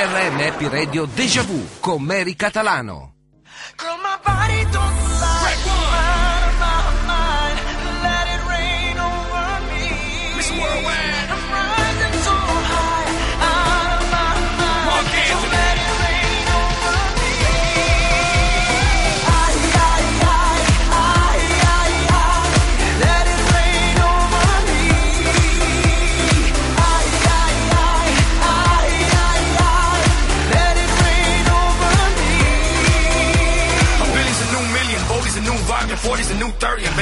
CRM Happy Radio Deja Vu con Mary Catalano.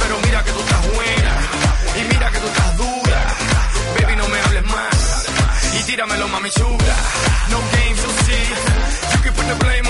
Pero mira que tú estás buena. Y mira que tú estás dura. Baby, no me hables más. Y tíramelo, mami chula. No games, you'll see. You can put the blame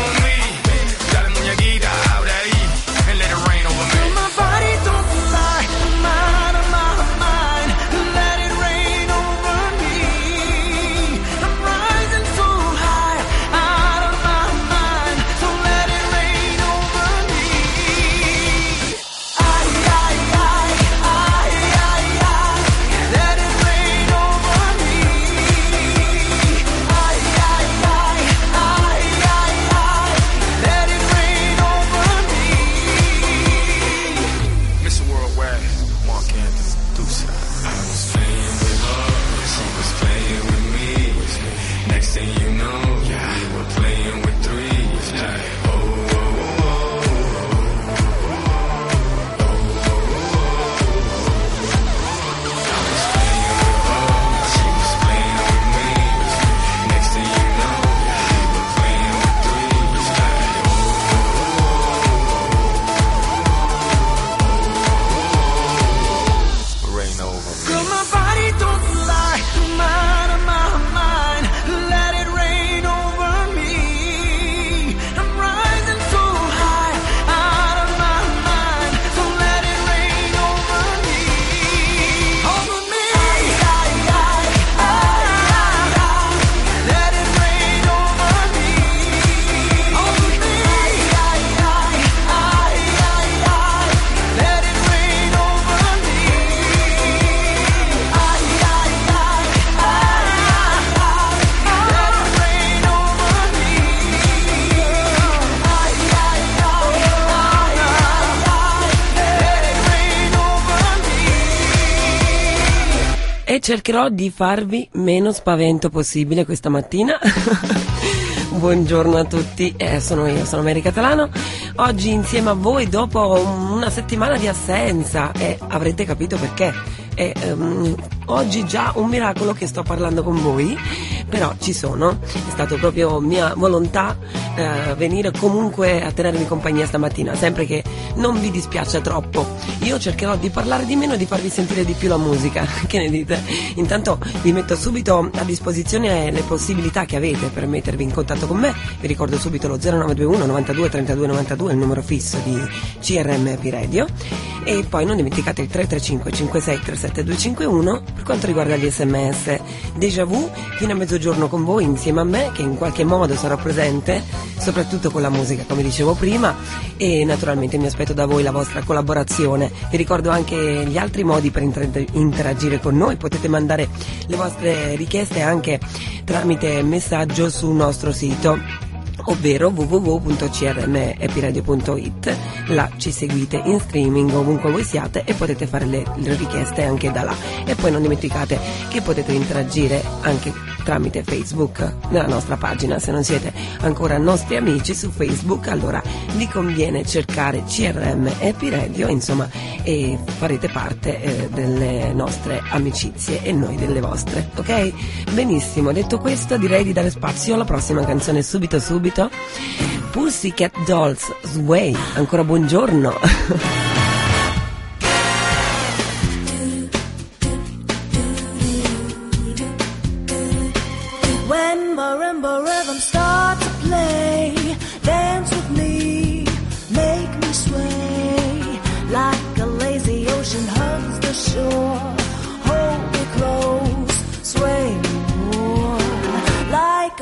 cercherò di farvi meno spavento possibile questa mattina. Buongiorno a tutti, eh, sono io, sono Mary Catalano. Oggi insieme a voi dopo una settimana di assenza e avrete capito perché. E, ehm, oggi già un miracolo che sto parlando con voi, però ci sono, è stato proprio mia volontà eh, venire comunque a tenervi compagnia stamattina, sempre che non vi dispiace troppo. Io cercherò di parlare di meno e di farvi sentire di più la musica, che ne dite? Intanto vi metto subito a disposizione le possibilità che avete per mettervi in contatto con me, vi ricordo subito lo 0921 92 32 92, il numero fisso di CRM Radio, e poi non dimenticate il 335 56 37251 per quanto riguarda gli sms. Déjà vu fino a mezzogiorno con voi insieme a me che in qualche modo sarò presente, soprattutto con la musica come dicevo prima e naturalmente mi aspetto da voi la vostra collaborazione. Vi ricordo anche gli altri modi per inter- interagire con noi, potete mandare le vostre richieste anche tramite messaggio sul nostro sito ovvero www.crmepiradio.it là ci seguite in streaming ovunque voi siate e potete fare le, le richieste anche da là. E poi non dimenticate che potete interagire anche tramite Facebook nella nostra pagina. Se non siete ancora nostri amici su Facebook allora vi conviene cercare CRM Happy Radio insomma e farete parte eh, delle nostre amicizie e noi delle vostre ok? benissimo detto questo direi di dare spazio alla prossima canzone subito subito. Pussycat Dolls Sway ancora buongiorno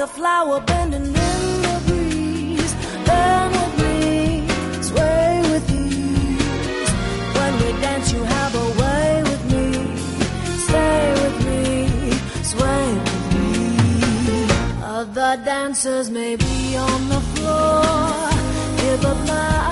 a flower bending in the breeze. Bend with me, sway with ease. When we dance, you have a way with me. Stay with me, sway with me. Other dancers may be on the floor, here but my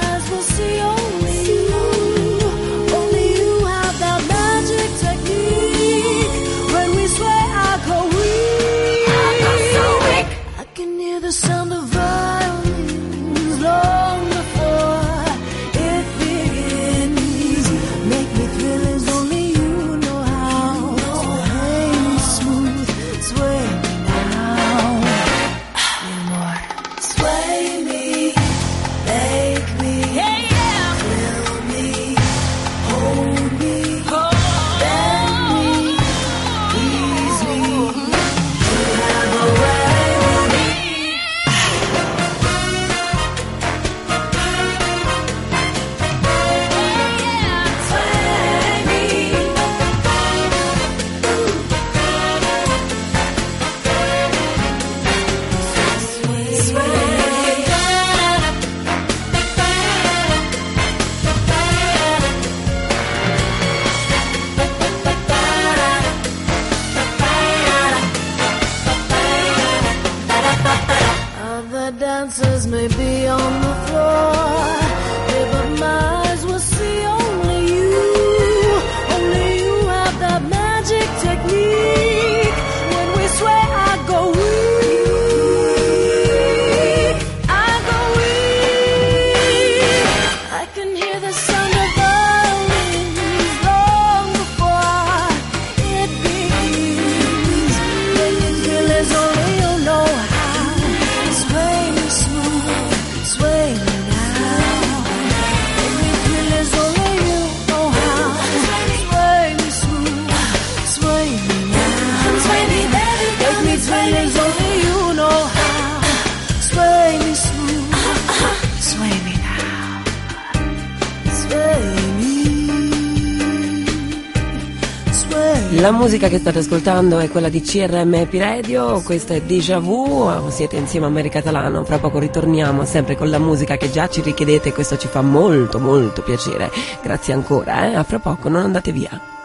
musica che state ascoltando è quella di CRM Happy Radio, questo è Déjà Vu, siete insieme a Mary Catalano, fra poco ritorniamo sempre con la musica che già ci richiedete, questo ci fa molto molto piacere, grazie ancora, eh? a fra poco, non andate via.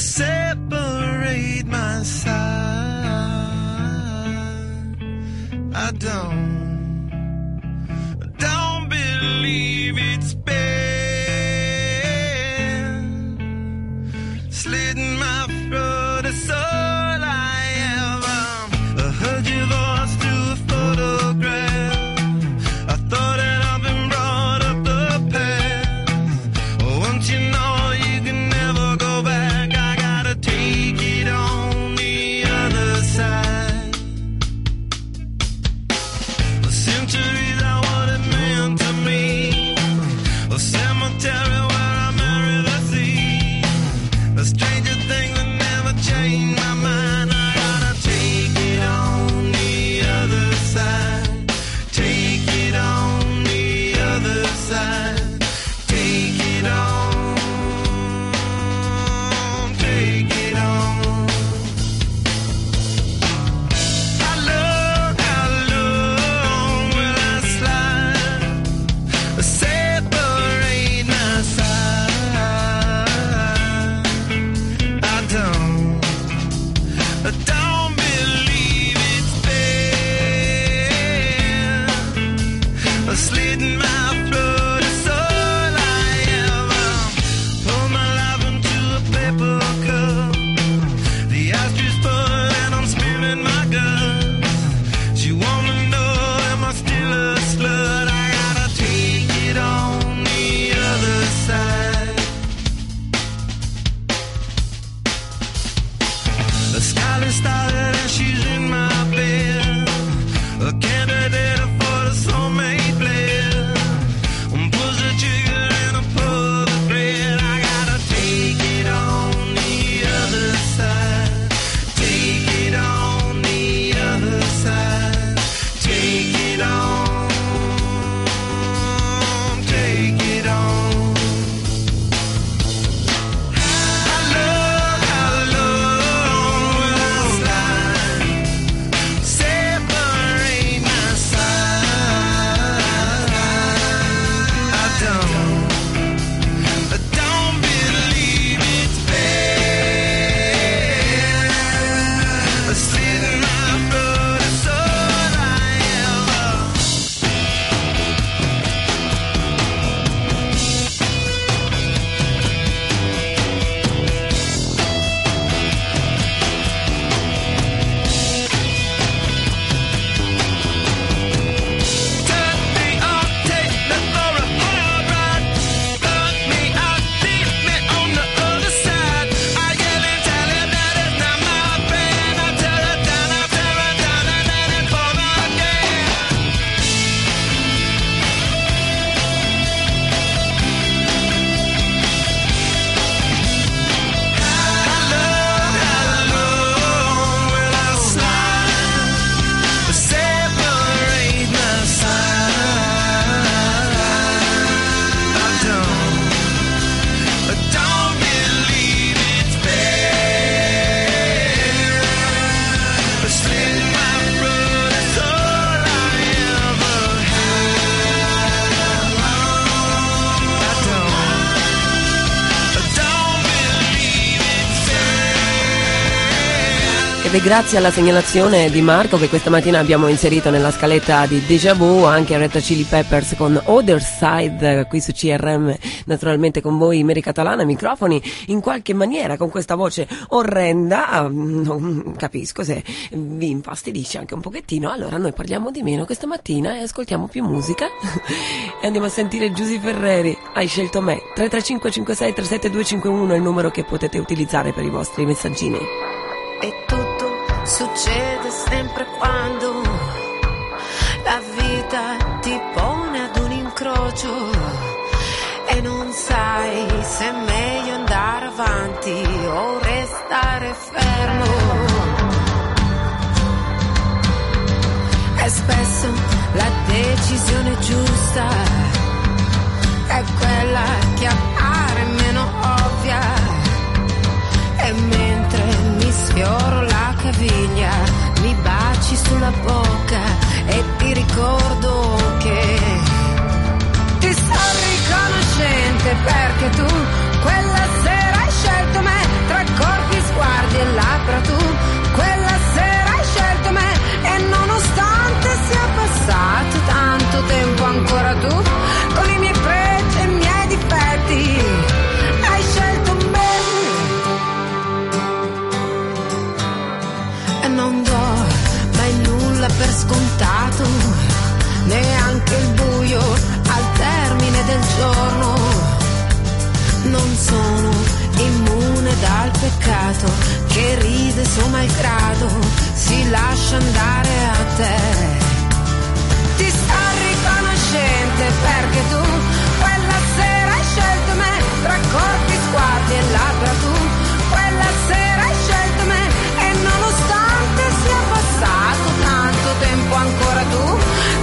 How I don't, grazie alla segnalazione di Marco che questa mattina abbiamo inserito nella scaletta di Deja Vu anche Red Hot Chili Peppers con Other Side qui su CRM, naturalmente con voi Mary Catalana, microfoni in qualche maniera con questa voce orrenda, mm, non capisco se vi infastidisce anche un pochettino, allora noi parliamo di meno questa mattina e ascoltiamo più musica. E andiamo a sentire Giusy Ferreri, hai scelto me, 335 56 37251 è il numero che potete utilizzare per i vostri messaggini. E tutto succede sempre quando la vita ti pone ad un incrocio e non sai se è meglio andare avanti o restare fermo. E spesso la decisione giusta è quella sulla bocca e ti ricordo che ti sto riconoscente perché tu neanche il buio al termine del giorno. Non sono immune dal peccato che ride suo malgrado, si lascia andare a te. Ti sto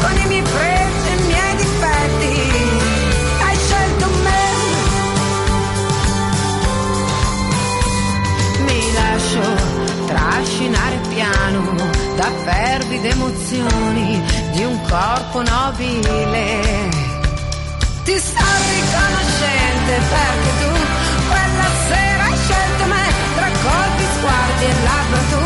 con i miei pregi e i miei difetti hai scelto me mi lascio trascinare piano da fervide emozioni di un corpo nobile. Ti sto riconoscente perché tu quella sera hai scelto me tra colpi, sguardi e labbra tu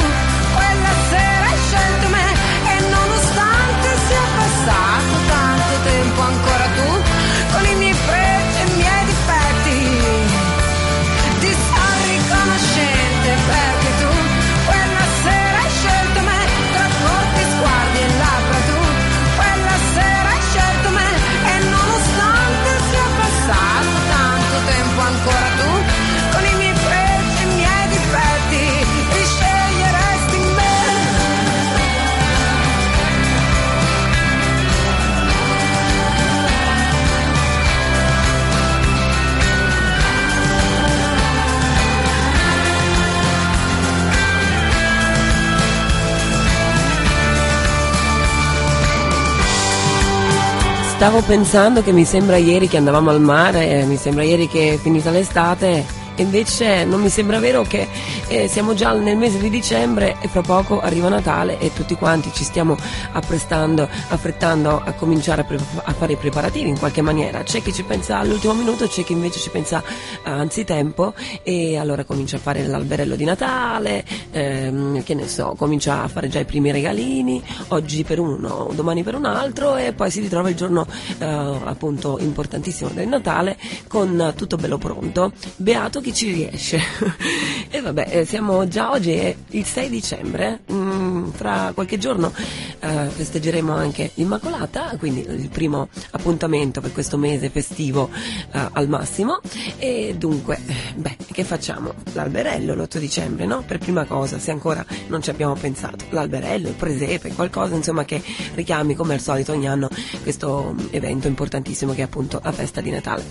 Stavo pensando che mi sembra ieri che andavamo al mare, eh, mi sembra ieri che è finita l'estate. Invece non mi sembra vero che eh, siamo già nel mese di dicembre e fra poco arriva Natale e tutti quanti ci stiamo apprestando, affrettando a cominciare a, pre- a fare i preparativi in qualche maniera. C'è chi ci pensa all'ultimo minuto, c'è chi invece ci pensa anzitempo e allora comincia a fare l'alberello di Natale, ehm, che ne so, comincia a fare già i primi regalini, oggi per uno, domani per un altro e poi si ritrova il giorno eh, appunto importantissimo del Natale con tutto bello pronto. Beato chi ci riesce. e vabbè, eh, siamo già oggi è il 6 dicembre, mm, fra qualche giorno eh, festeggeremo anche l'Immacolata, quindi il primo appuntamento per questo mese festivo eh, al massimo e dunque, eh, beh, che facciamo? L'alberello l'8 dicembre, no? Per prima cosa, se ancora non ci abbiamo pensato, l'alberello, il presepe, qualcosa insomma che richiami come al solito ogni anno questo mm, evento importantissimo che è appunto la festa di Natale.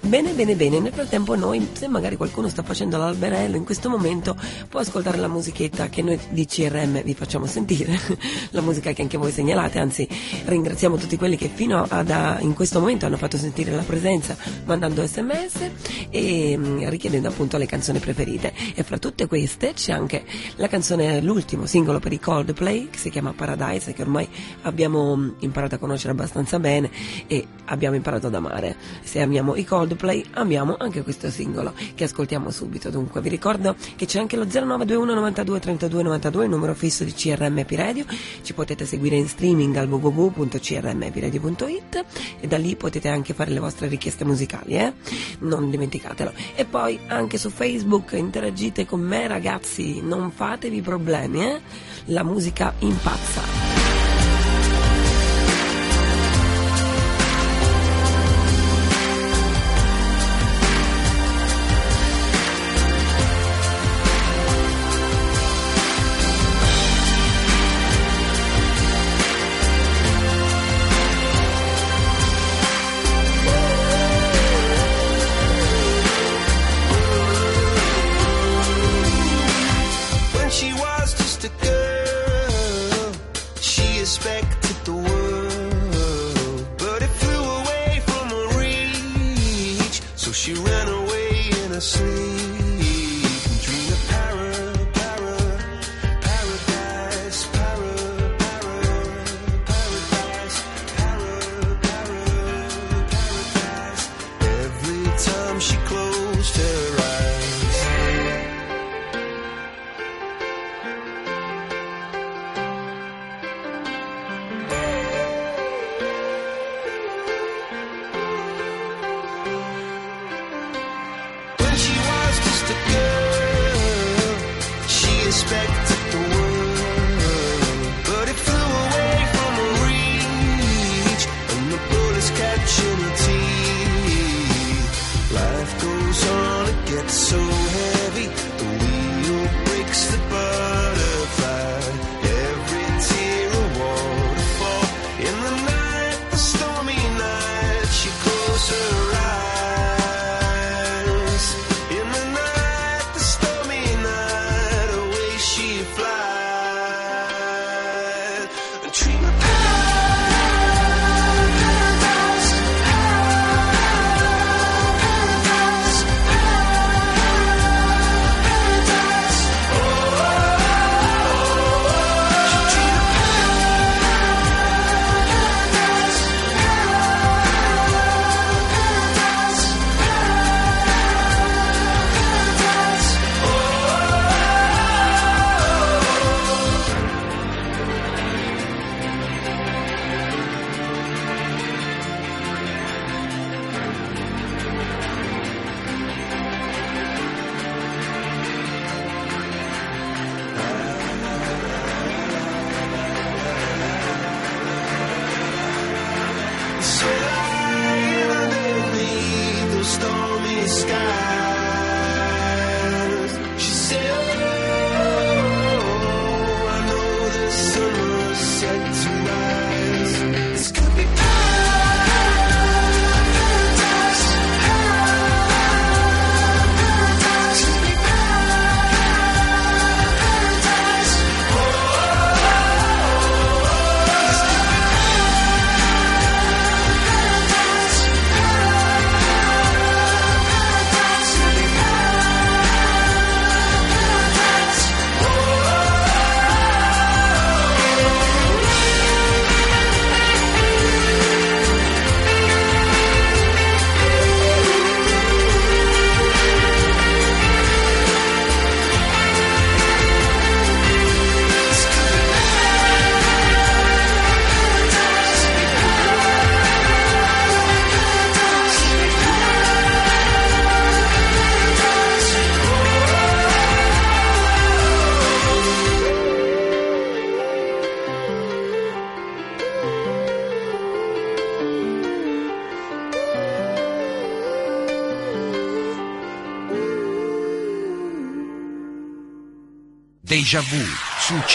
Bene, bene, bene, nel frattempo noi, se magari qualcuno sta facendo l'alberello in questo momento, può ascoltare la musichetta che noi di CRM vi facciamo sentire, la musica che anche voi segnalate, anzi ringraziamo tutti quelli che fino ad a- in questo momento hanno fatto sentire la presenza mandando sms e mm, richiedendo appunto le canzoni preferite. E fra tutte queste c'è anche la canzone, l'ultimo singolo per i Coldplay che si chiama Paradise che ormai abbiamo mm, imparato a conoscere abbastanza bene e abbiamo imparato ad amare. Se amiamo i Coldplay amiamo anche questo singolo che ascoltiamo subito. Dunque vi ricordo che c'è anche lo 0921 92 32 92, il numero fisso di CRM Epiradio. Ci potete seguire in streaming al www.crmepiradio.it e da lì potete anche fare le vostre richieste musicali, eh? Non dimenticatelo. E poi anche su Facebook interagite con me ragazzi, non fatevi problemi, eh? La musica impazza.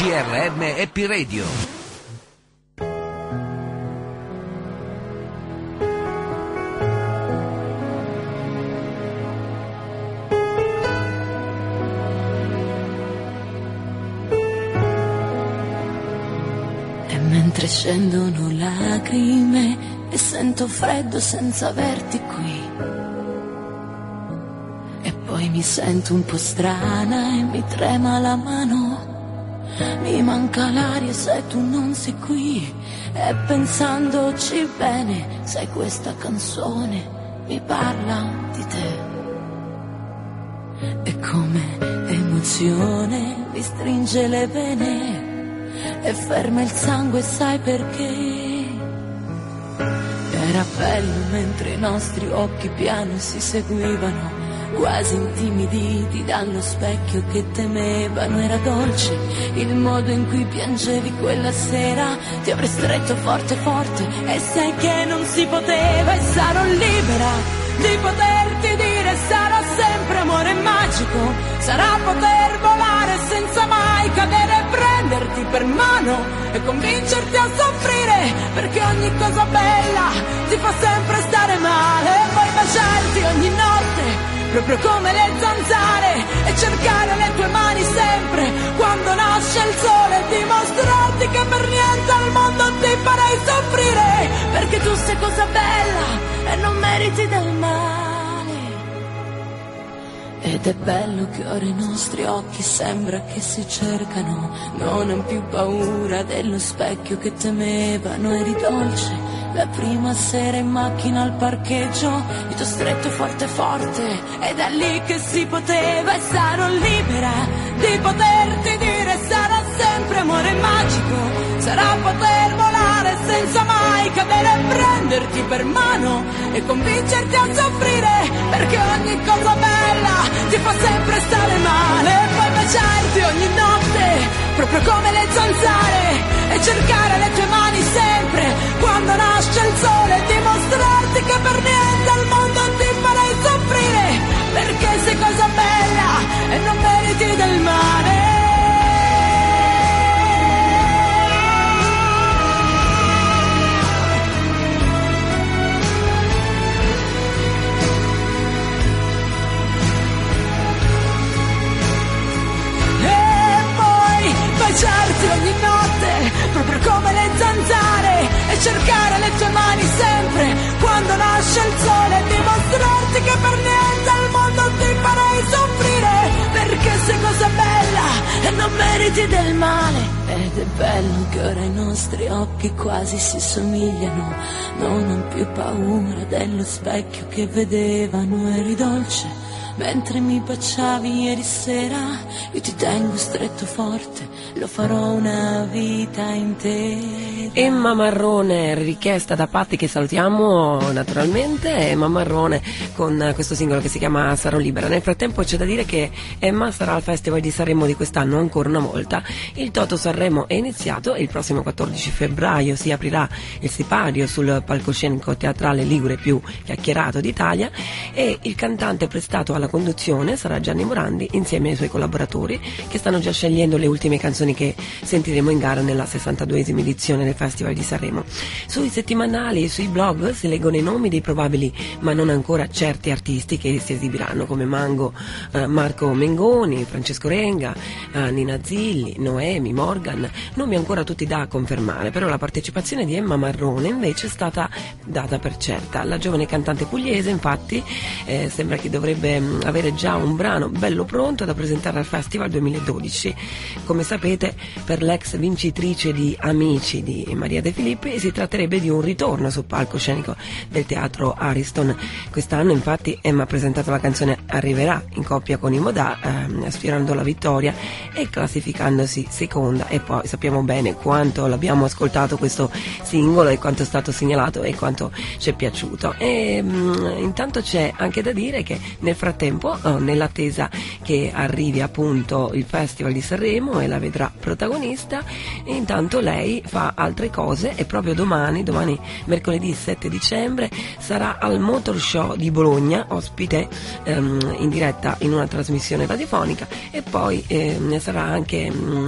CRM Happy Radio. Mentre scendono lacrime e sento freddo senza averti qui. E poi mi sento un po' strana e mi trema la mano. Manca l'aria se tu non sei qui. E pensandoci bene, sai questa canzone mi parla di te. E come emozione mi stringe le vene e ferma il sangue, sai perché? Era bello mentre i nostri occhi piano si seguivano, quasi intimiditi dallo specchio che temevano. Era dolce il modo in cui piangevi quella sera, ti avrei stretto forte forte e sai che non si poteva e sarò libera di poterti dire sarà sempre amore magico, sarà poter volare senza mai cadere e prenderti per mano e convincerti a soffrire perché ogni cosa bella ti fa sempre stare male e poi baciarti ogni notte proprio come le zanzare e cercare le tue mani sempre quando nasce il sole dimostrarti che per niente al mondo ti farei soffrire perché tu sei cosa bella e non meriti del male. Ed è bello che ora i nostri occhi sembra che si cercano, non ho più paura dello specchio che temevano, eri dolce. La prima sera in macchina al parcheggio, io ho stretto forte forte, ed è lì che si poteva e sarò libera di poterti dire sarà sempre amore magico, sarà poter volare senza mai cadere e prenderti per mano e convincerti a soffrire perché ogni cosa bella ti fa sempre stare male. E poi baciarti ogni notte proprio come le zanzare e cercare le tue mani sempre. Quando nasce il sole e dimostrarti che per niente al mondo ti farei soffrire perché sei cosa bella e non meriti del male come le zanzare, e cercare le tue mani sempre quando nasce il sole e dimostrarti che per niente al mondo ti farei soffrire, perché sei cosa bella e non meriti del male. Ed è bello che ora i nostri occhi quasi si somigliano, non ho più paura dello specchio che vedevano, eri dolce. Mentre mi baciavi ieri sera, io ti tengo stretto forte, lo farò una vita intera. Emma Marrone, richiesta da Patti che salutiamo naturalmente, Emma Marrone con questo singolo che si chiama Sarò Libera. Nel frattempo c'è da dire che Emma sarà al Festival di Sanremo di quest'anno ancora una volta. Il Toto Sanremo è iniziato e il prossimo 14 febbraio si aprirà il sipario sul palcoscenico teatrale Ligure più chiacchierato d'Italia e il cantante prestato alla conduzione sarà Gianni Morandi insieme ai suoi collaboratori che stanno già scegliendo le ultime canzoni che sentiremo in gara nella 62esima edizione del Festival di Sanremo. Sui settimanali e sui blog si leggono i nomi dei probabili ma non ancora certi artisti che si esibiranno come Mango, eh, Marco Mengoni, Francesco Renga, eh, Nina Zilli, Noemi, Morgan, nomi ancora tutti da confermare, però la partecipazione di Emma Marrone invece è stata data per certa. La giovane cantante pugliese infatti eh, sembra che dovrebbe mh, avere già un brano bello pronto da presentare al Festival 2012. Come sapete per l'ex vincitrice di Amici di Maria De Filippi si tratterebbe di un ritorno sul palcoscenico del teatro Ariston. Quest'anno infatti Emma ha presentato la canzone Arriverà in coppia con i Modà, ehm, sfiorando la vittoria e classificandosi seconda e poi sappiamo bene quanto l'abbiamo ascoltato questo singolo e quanto è stato segnalato e quanto ci è piaciuto. E mm, intanto c'è anche da dire che nel frattempo, eh, nell'attesa che arrivi appunto il Festival di Sanremo e la vedrà protagonista, intanto lei fa altre cose e proprio domani, domani mercoledì 7 dicembre, sarà al Motor Show di Bologna, ospite ehm, in diretta in una trasmissione radiofonica e poi ehm, sarà anche mm,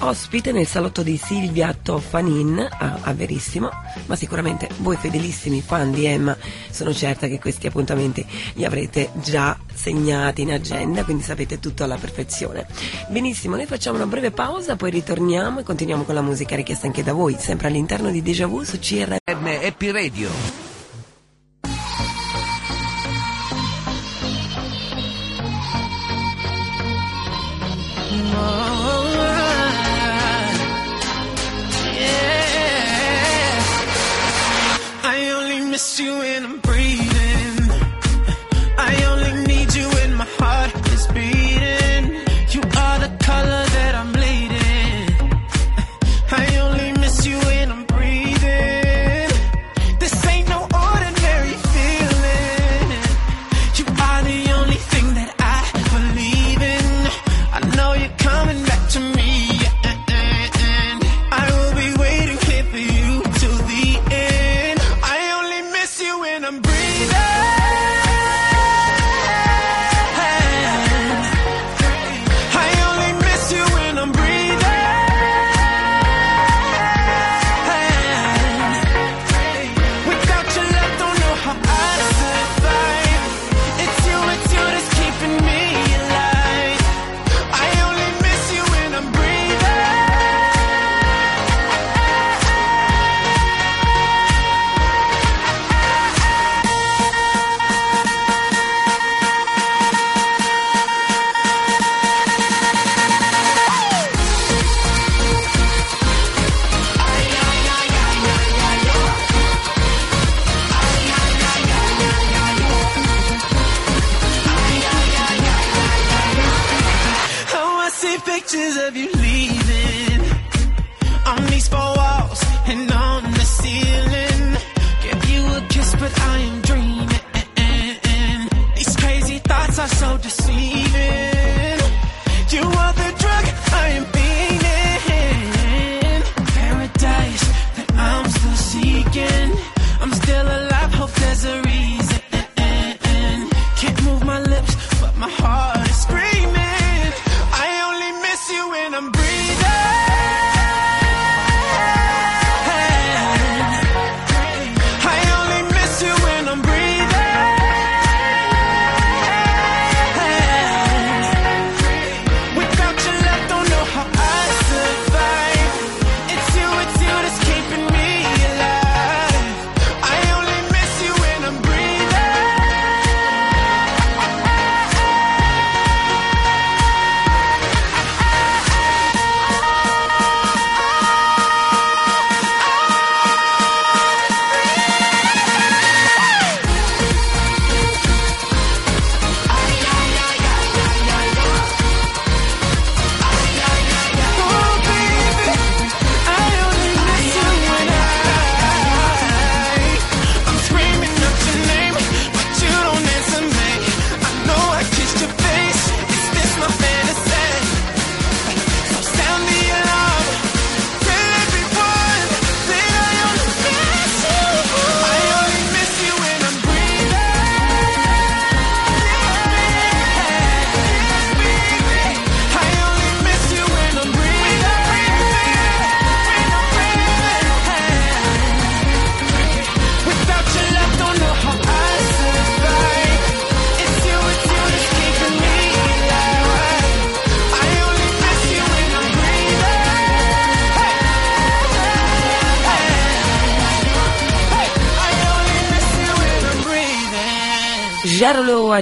ospite nel salotto di Silvia Toffanin a, a Verissimo, ma sicuramente voi fedelissimi fan di Emma sono certa che questi appuntamenti li avrete già segnati in agenda, quindi sapete tutto alla perfezione. Benissimo, noi facciamo una breve pausa, poi ritorniamo e continuiamo con la musica richiesta anche da voi, sempre all'interno di Deja Vu su CR. Happy Radio. I miss you when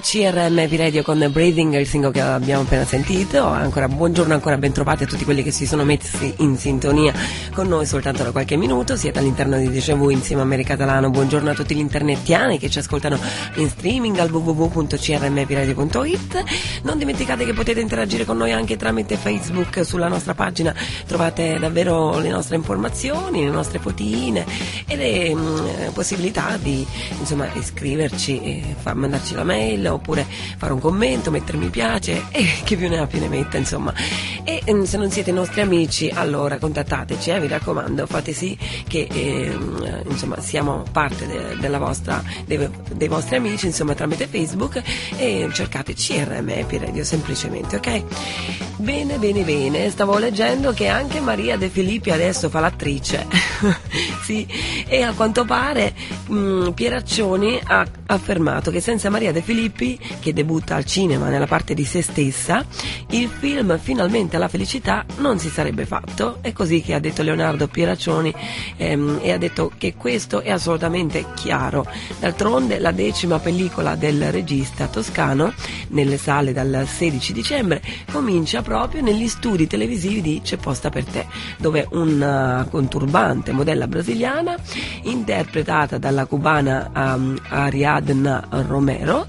CRM Radio con Breathing, il singolo che abbiamo appena sentito. Ancora buongiorno, ancora ben trovati a tutti quelli che si sono messi in sintonia con noi soltanto da qualche minuto. Siete all'interno di Déjà insieme a America Catalano. Buongiorno a tutti gli internettiani che ci ascoltano in streaming al www.crmvradio.it. Non dimenticate che potete interagire con noi anche tramite Facebook sulla nostra pagina. Trovate davvero le nostre informazioni, le nostre fotine e le mm, possibilità di insomma iscriverci e far mandarci la mail oppure fare un commento, mettere mi piace e chi più ne ha più ne metta insomma. E mm, se non siete nostri amici allora contattateci, eh, vi raccomando, fate sì che ehm, insomma siamo parte de- della vostra, dei, dei vostri amici insomma tramite Facebook e cercate CRM Happy Radio semplicemente, ok? Bene, bene, bene, stavo leggendo che anche Maria De Filippi adesso fa l'attrice, sì, e a quanto pare mh, Pieraccioni ha affermato che senza Maria De Filippi, che debutta al cinema nella parte di se stessa, il film Finalmente alla felicità non si sarebbe fatto. È così che ha detto Leonardo Pieraccioni ehm, e ha detto che questo è assolutamente chiaro. D'altronde la decima pellicola del regista toscano, nelle sale dal 16 dicembre, comincia proprio negli studi televisivi di C'è posta per te, dove una conturbante modella brasiliana, interpretata dalla cubana um, Ariadna Romero,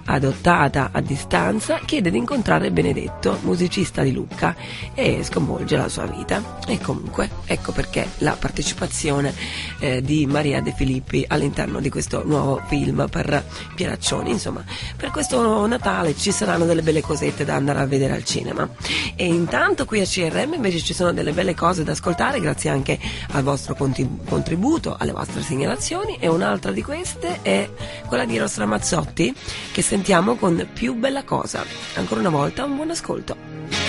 adottata a distanza, chiede di incontrare Benedetto, musicista di Lucca, e sconvolge la sua vita. E comunque, ecco perché la partecipazione eh, di Maria De Filippi all'interno di questo nuovo film per Pieraccioni. Insomma, per questo Natale ci saranno delle belle cosette da andare a vedere al cinema. E intanto qui a CRM invece ci sono delle belle cose da ascoltare, grazie anche al vostro contributo, alle vostre segnalazioni. E un'altra di queste è quella di Ross Ramazzotti, che sentiamo con Più bella cosa. Ancora una volta un buon ascolto.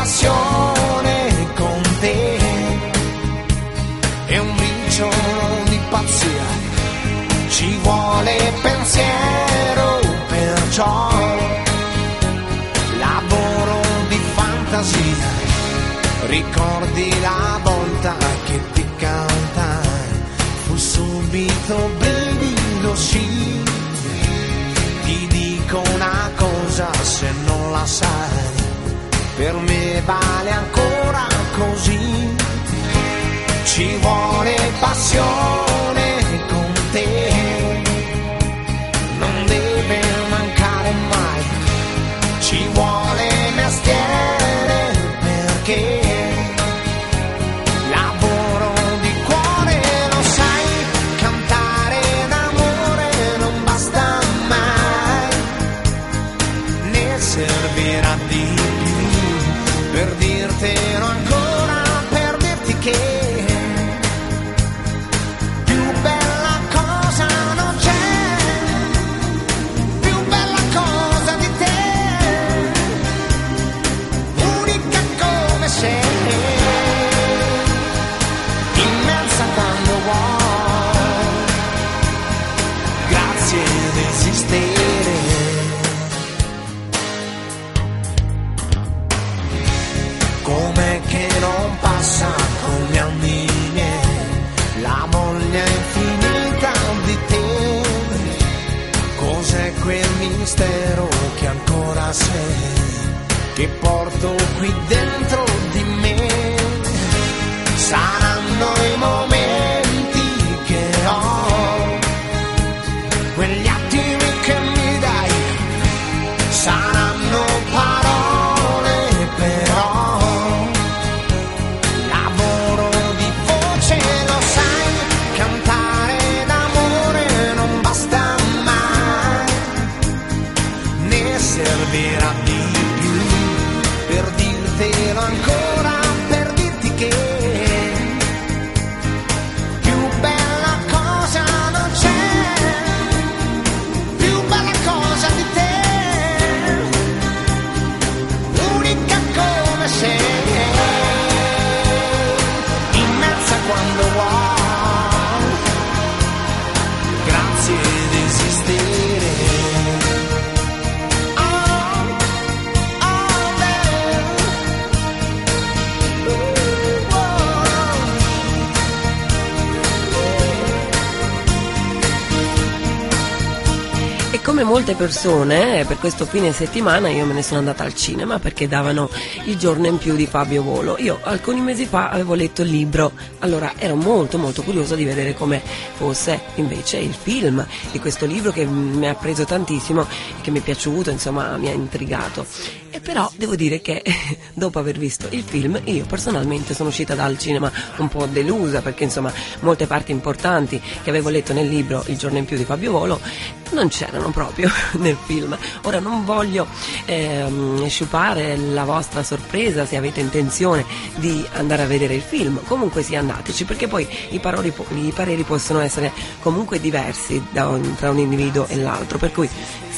Passione con te, e un briciolo di pazzia, ci vuole pensiero perciò lavoro di fantasia. Ricordi la volta che ti cantai. Fu subito per me vale ancora così. Ci vuole passione mistero che ancora sei, che porto qui dentro di me? Saranno i momenti molte persone, eh, per questo fine settimana io me ne sono andata al cinema perché davano il giorno in più di Fabio Volo. Io alcuni mesi fa avevo letto il libro, allora ero molto molto curiosa di vedere come fosse invece il film di questo libro che mi ha preso tantissimo e che mi è piaciuto, insomma mi ha intrigato. E però devo dire che dopo aver visto il film io personalmente sono uscita dal cinema un po' delusa perché insomma molte parti importanti che avevo letto nel libro Il giorno in più di Fabio Volo non c'erano proprio nel film. Ora non voglio ehm, sciupare la vostra sorpresa se avete intenzione di andare a vedere il film, comunque sì andateci perché poi i, paroli i pareri possono essere comunque diversi da tra un individuo e l'altro, per cui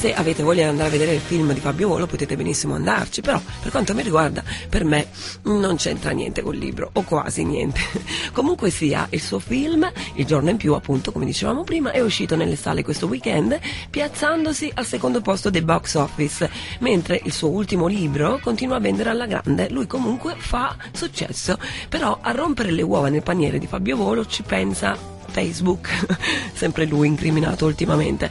se avete voglia di andare a vedere il film di Fabio Volo potete benissimo andarci, però per quanto mi riguarda per me non c'entra niente col libro o quasi niente. Comunque sia, il suo film, Il giorno in più appunto come dicevamo prima, è uscito nelle sale questo weekend piazzandosi al secondo posto dei box office, mentre il suo ultimo libro continua a vendere alla grande, lui comunque fa successo, però a rompere le uova nel paniere di Fabio Volo ci pensa Facebook, sempre lui incriminato ultimamente.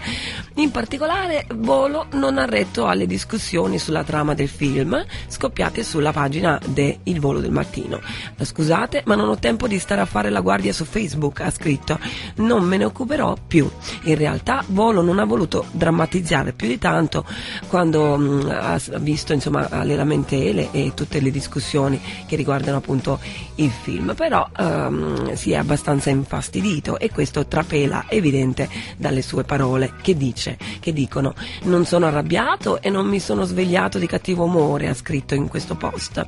In particolare, Volo non ha retto alle discussioni sulla trama del film scoppiate sulla pagina de Il Volo del Mattino. Scusate, ma non ho tempo di stare a fare la guardia su Facebook, ha scritto. Non me ne occuperò più. In realtà, Volo non ha voluto drammatizzare più di tanto quando mh, ha s- visto insomma le lamentele e tutte le discussioni che riguardano appunto il film, però ehm, si è abbastanza infastidito e questo trapela evidente dalle sue parole che dice, che dicono non sono arrabbiato e non mi sono svegliato di cattivo umore, ha scritto in questo post.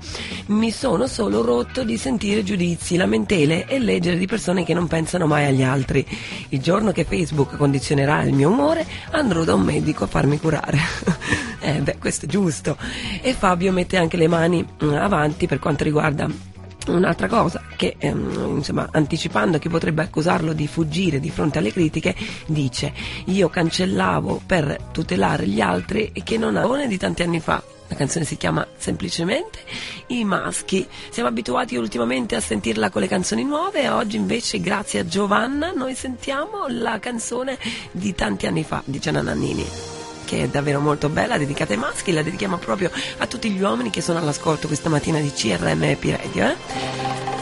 Mi sono solo rotto di sentire giudizi, lamentele e leggere di persone che non pensano mai agli altri. Il giorno che Facebook condizionerà il mio umore andrò da un medico a farmi curare. eh beh, questo è giusto. E Fabio mette anche le mani mm, avanti per quanto riguarda Un'altra cosa che, ehm, insomma, anticipando chi potrebbe accusarlo di fuggire di fronte alle critiche, dice io cancellavo per tutelare gli altri e che non avevo di tanti anni fa. La canzone si chiama semplicemente I maschi. Siamo abituati ultimamente a sentirla con le canzoni nuove e oggi invece grazie a Giovanna noi sentiamo la canzone di tanti anni fa di Gianna Nannini che è davvero molto bella, dedicata ai maschi, la dedichiamo proprio a tutti gli uomini che sono all'ascolto questa mattina di CRM Happy Radio. Eh?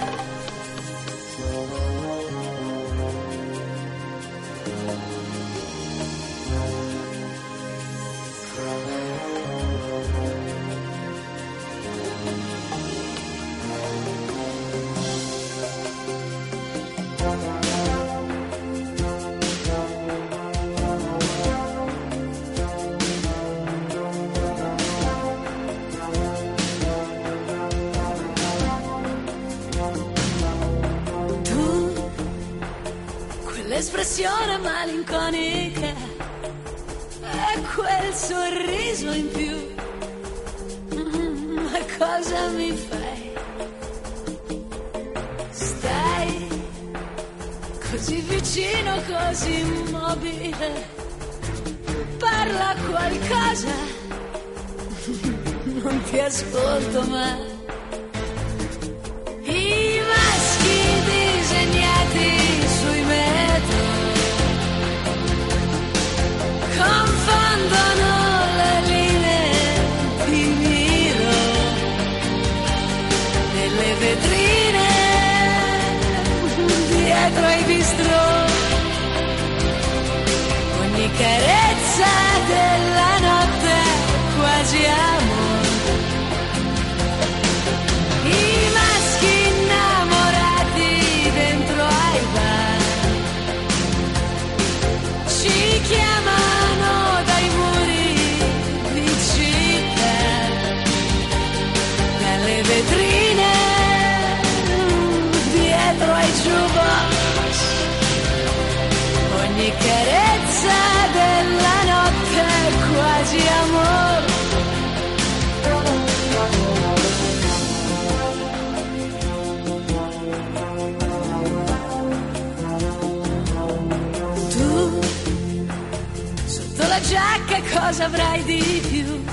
Giacca cosa avrai di più?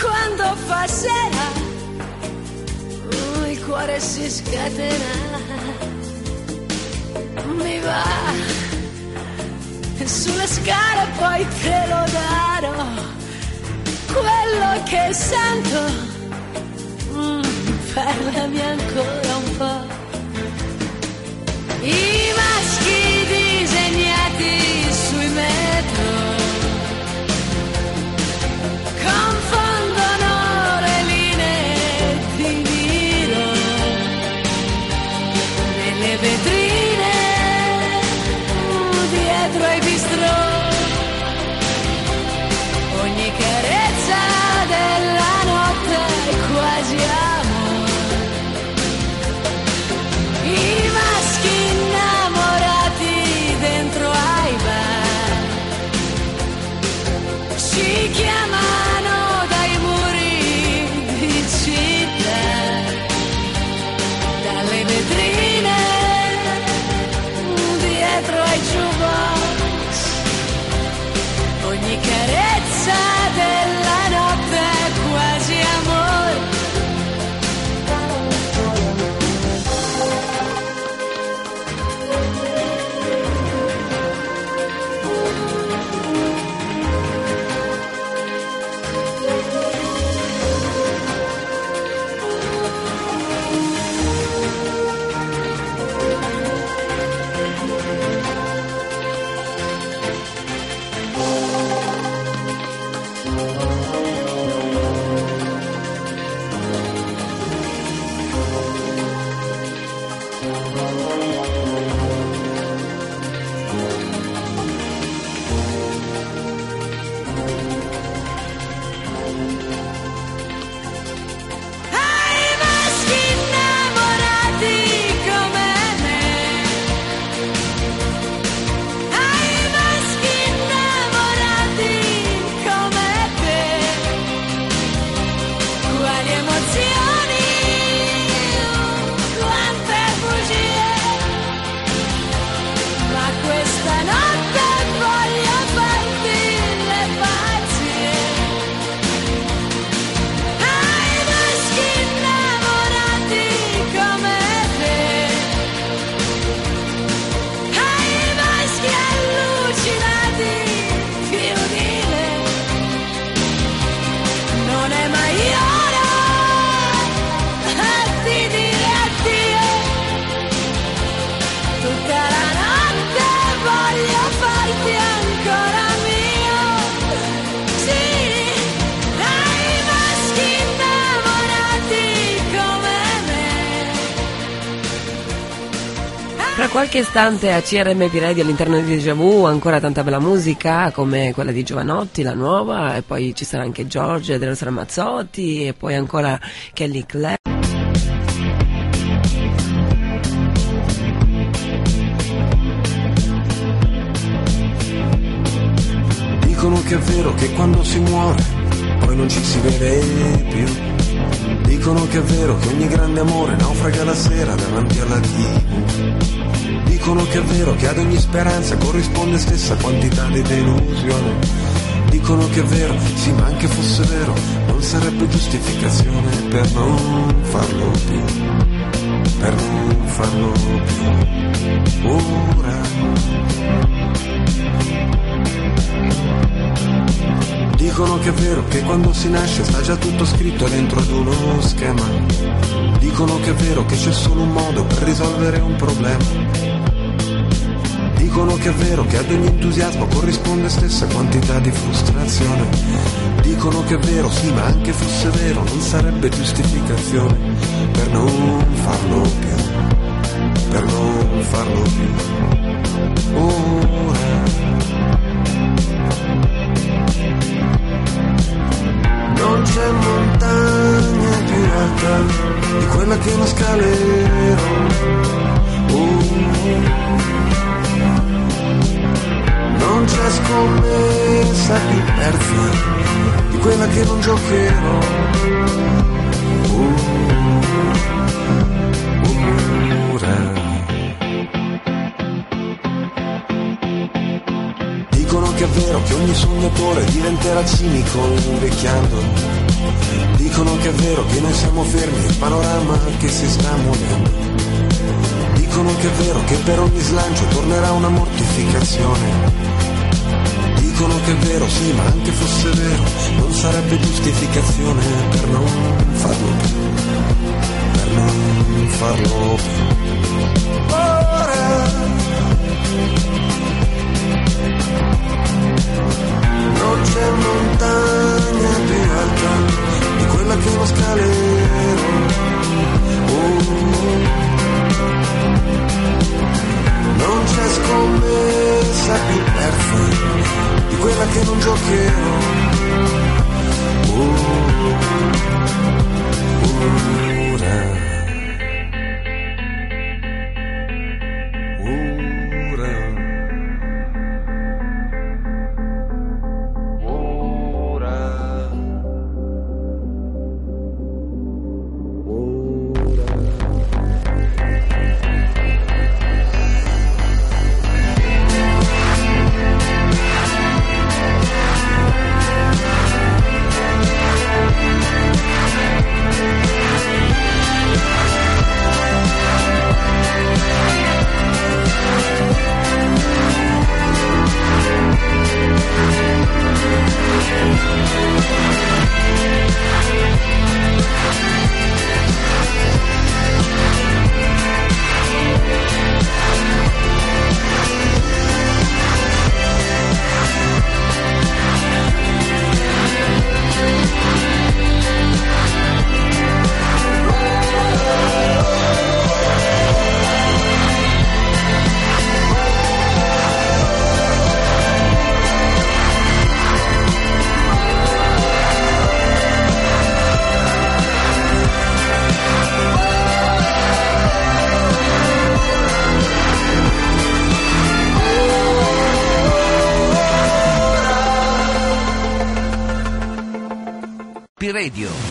Quando oh, il cuore si scatena. Mi va sulle scale poi te lo darò. Quello che sento, mm, parlami ancora qualche istante a CRMP Radio all'interno di Deja Vu ancora tanta bella musica come quella di Giovanotti, la nuova, e poi ci sarà anche Giorgio della Ramazzotti e poi ancora Kelly Clare. Dicono che è vero che quando si muore poi non ci si vede più. Dicono che è vero che ogni grande amore naufraga la sera davanti alla TV. Dicono che è vero che ad ogni speranza corrisponde stessa quantità di delusione. Dicono che è vero, sì ma anche fosse vero, non sarebbe giustificazione per non farlo più. Per non farlo più. Ora. Dicono che è vero che quando si nasce sta già tutto scritto dentro ad uno schema. Dicono che è vero che c'è solo un modo per risolvere un problema. Dicono che è vero che ad ogni entusiasmo corrisponde stessa quantità di frustrazione. Dicono che è vero, sì, ma anche fosse vero, non sarebbe giustificazione per non farlo più. Per non farlo più. Ora. Non c'è montagna più alta di quella che non scalerò. Oh. Non c'è scommessa più persa di quella che non giocherò. che è vero che ogni sognatore diventerà cinico invecchiando. Dicono che è vero che noi siamo fermi, il panorama che si sta muovendo. Dicono che è vero che per ogni slancio tornerà una mortificazione. Dicono che è vero, sì, ma anche fosse vero, non sarebbe giustificazione per non farlo più, per non farlo più. Ora non c'è montagna più alta di quella che uno scalero. Oh. Non c'è scommessa più persa di quella che non giocherò. Radio.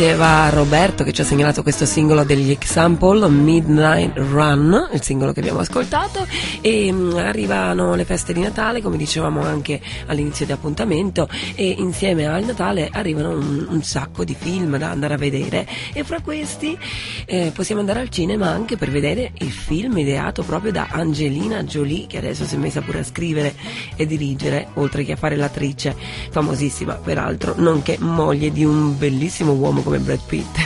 Grazie a Roberto che ci ha segnalato questo singolo degli Example, Midnight Run, il singolo che abbiamo ascoltato. E mm, arrivano le feste di Natale, come dicevamo anche all'inizio di appuntamento e insieme al Natale arrivano un, un sacco di film da andare a vedere. E fra questi eh, possiamo andare al cinema anche per vedere il film ideato proprio da Angelina Jolie che adesso si è messa pure a scrivere e dirigere oltre che a fare l'attrice famosissima peraltro nonché moglie di un bellissimo uomo come Brad Pitt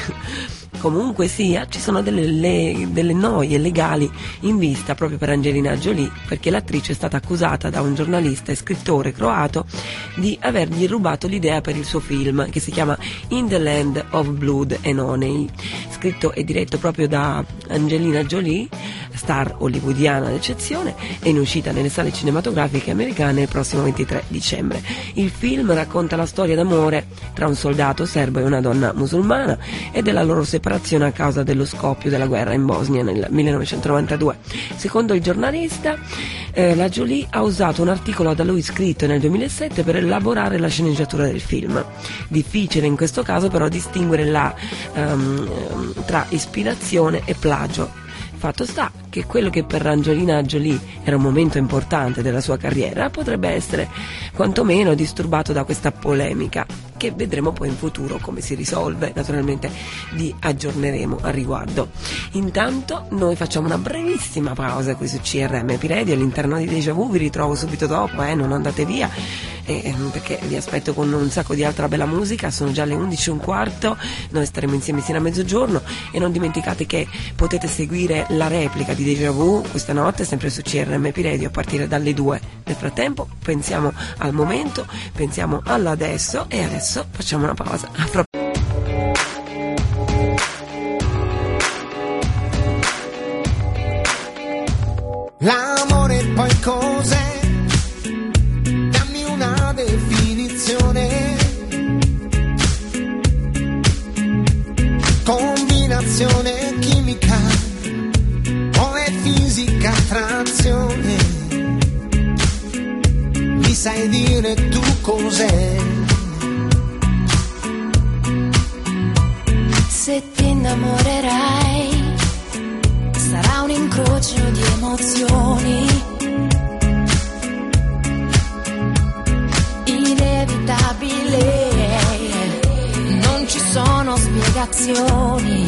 Comunque sia, ci sono delle, le- delle noie legali in vista proprio per Angelina Jolie, perché l'attrice è stata accusata da un giornalista e scrittore croato di avergli rubato l'idea per il suo film, che si chiama In the Land of Blood and Honey, scritto e diretto proprio da Angelina Jolie, star hollywoodiana d'eccezione, è in uscita nelle sale cinematografiche americane il prossimo 23 dicembre. Il film racconta la storia d'amore tra un soldato serbo e una donna musulmana e della loro separazione a causa dello scoppio della guerra in Bosnia nel 1992. Secondo il giornalista, eh, la Jolie ha usato un articolo da lui scritto nel 2007 per elaborare la sceneggiatura del film. Difficile in questo caso però distinguere la, ehm, tra ispirazione e plagio. Fatto sta che quello che per Angelina Jolie era un momento importante della sua carriera potrebbe essere quantomeno disturbato da questa polemica che vedremo poi in futuro come si risolve, naturalmente vi aggiorneremo al riguardo. Intanto noi facciamo una brevissima pausa qui su CRM Epiredio. All'interno di Deja Vu, vi ritrovo subito dopo, eh, non andate via eh, ehm, perché vi aspetto con un sacco di altra bella musica, sono già le 11 e un quarto, noi staremo insieme sino a mezzogiorno e non dimenticate che potete seguire la replica di Deja Vu questa notte sempre su CRM Epiredio a partire dalle 2. Nel frattempo pensiamo al momento, pensiamo all'adesso e adesso facciamo una pausa. A fra L'amore poi cos'è? Dammi una definizione. Combinazione chimica fisica attrazione? Mi sai dire tu cos'è? Se ti innamorerai, sarà un incrocio di emozioni. Inevitabile, non ci sono spiegazioni.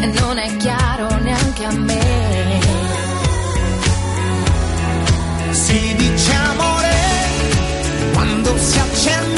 E non è chiaro neanche a me. Si dice amore quando si accende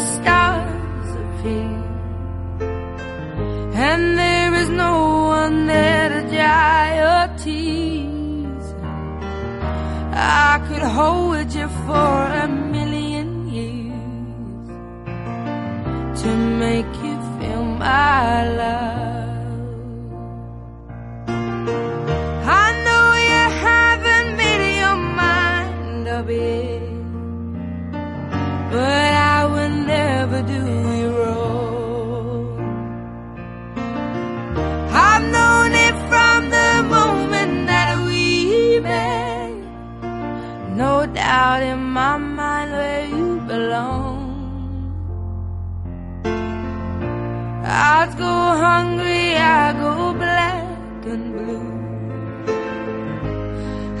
I could hold you for a million years to make you feel my love. Doubt in my mind where you belong. I'd go hungry, I go black and blue.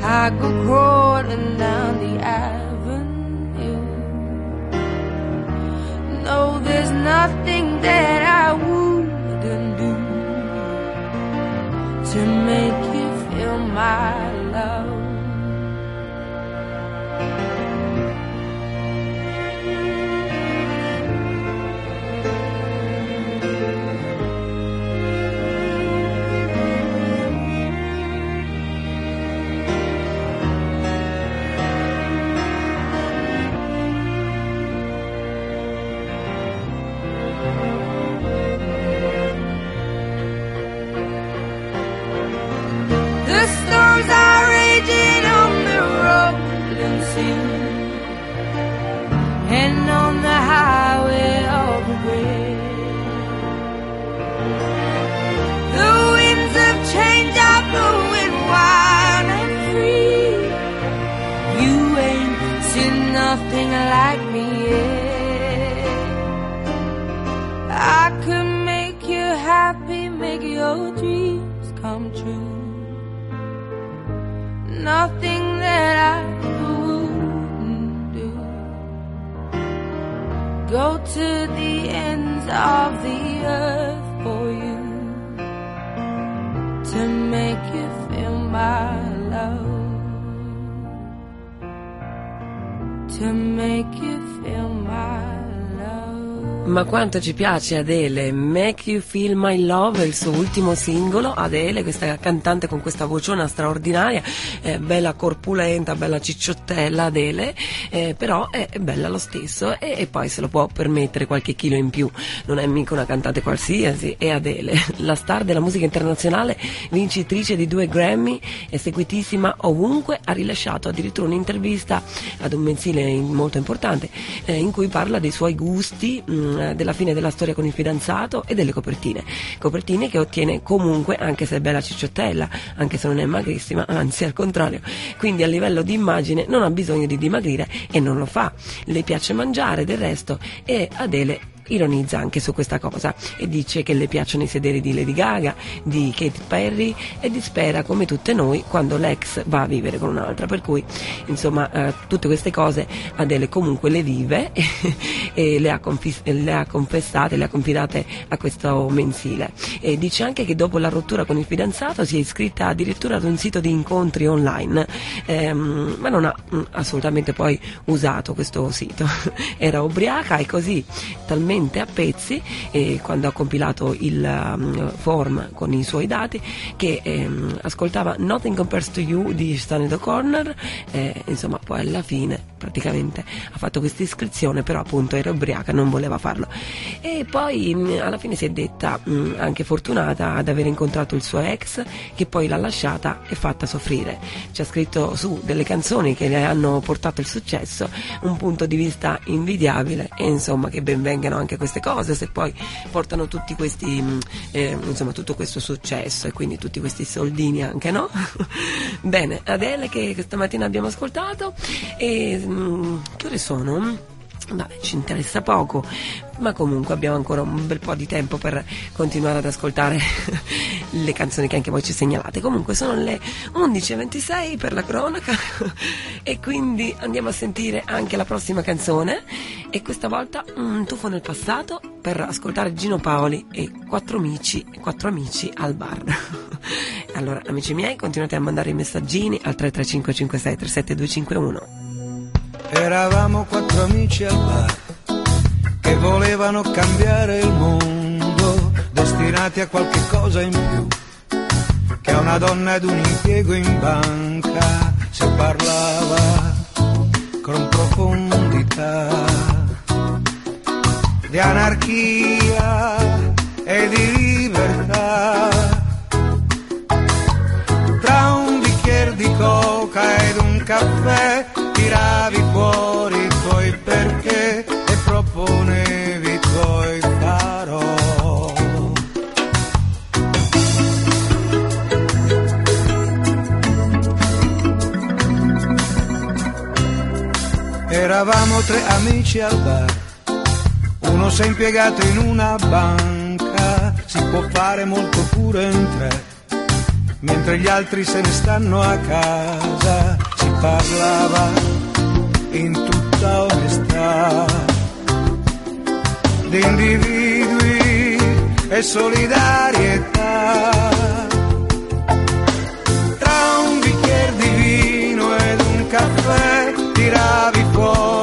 I go crawling down the avenue. No, there's nothing that I wouldn't do to make you feel my of the earth for you to make you feel my love. To make you feel my. Ma quanto ci piace Adele, Make You Feel My Love il suo ultimo singolo, Adele, questa cantante con questa vociona straordinaria, eh, bella corpulenta, bella cicciottella Adele, eh, però è bella lo stesso e, e poi se lo può permettere qualche chilo in più, non è mica una cantante qualsiasi, è Adele, la star della musica internazionale, vincitrice di due Grammy, è seguitissima ovunque, ha rilasciato addirittura un'intervista ad un mensile molto importante eh, in cui parla dei suoi gusti, mh, della fine della storia con il fidanzato e delle copertine. Copertine che ottiene comunque, anche se è bella cicciottella, anche se non è magrissima, anzi al contrario. Quindi a livello di immagine non ha bisogno di dimagrire e non lo fa. Le piace mangiare del resto e Adele ironizza anche su questa cosa e dice che le piacciono i sederi di Lady Gaga, di Katy Perry e dispera come tutte noi quando l'ex va a vivere con un'altra. Per cui, insomma, eh, tutte queste cose Adele comunque le vive e, e le, ha le ha confessate, le ha confidate a questo mensile. E dice anche che dopo la rottura con il fidanzato si è iscritta addirittura ad un sito di incontri online, ehm, ma non ha mm, assolutamente poi usato questo sito. Era ubriaca e così talmente a pezzi eh, quando ha compilato il um, form con i suoi dati che ehm, ascoltava Nothing Compares to You di Stanley Corner eh, insomma poi alla fine praticamente ha fatto questa iscrizione però appunto era ubriaca non voleva farlo. E poi mh, alla fine si è detta mh, anche fortunata ad aver incontrato il suo ex che poi l'ha lasciata e fatta soffrire. Ci ha scritto su delle canzoni che le hanno portato il successo un punto di vista invidiabile e insomma che benvengano anche queste cose se poi portano tutti questi mh, eh, insomma tutto questo successo e quindi tutti questi soldini anche no? bene Adele che questa mattina abbiamo ascoltato e mh, che ore sono? Vabbè, ci interessa poco, ma comunque abbiamo ancora un bel po' di tempo per continuare ad ascoltare le canzoni che anche voi ci segnalate. Comunque sono le 11.26 per la cronaca e quindi andiamo a sentire anche la prossima canzone e questa volta un tuffo nel passato per ascoltare Gino Paoli e quattro amici, quattro amici al bar. Allora, amici miei, continuate a mandare i messaggini al 335 56 37 251. Eravamo quattro amici al bar che volevano cambiare il mondo, destinati a qualche cosa in più, che a una donna ed un impiego in banca si parlava con profondità. Di anarchia e di Tre amici al bar, uno si è impiegato in una banca, si può fare molto pure in tre. Mentre gli altri se ne stanno a casa, si parlava in tutta onestà. Di individui e solidarietà. Tra un bicchiere di vino ed un caffè tiravi fuori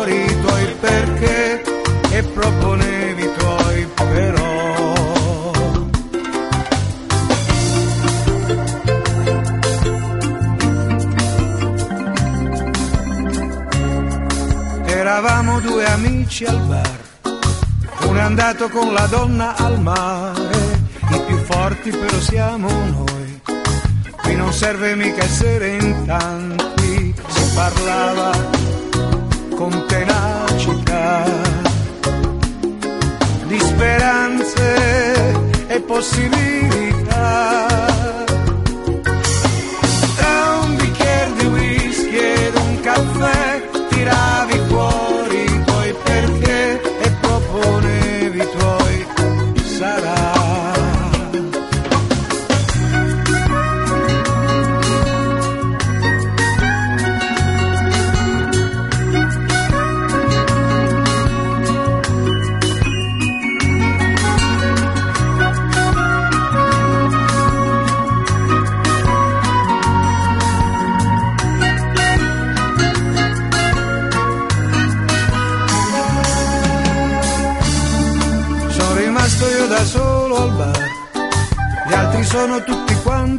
amici al bar, uno è andato con la donna al mare, i più forti però siamo noi, qui non serve mica essere in tanti, si parlava con tenacità di speranze e possibilità. Tra un bicchiere di whisky ed un caffè tiravi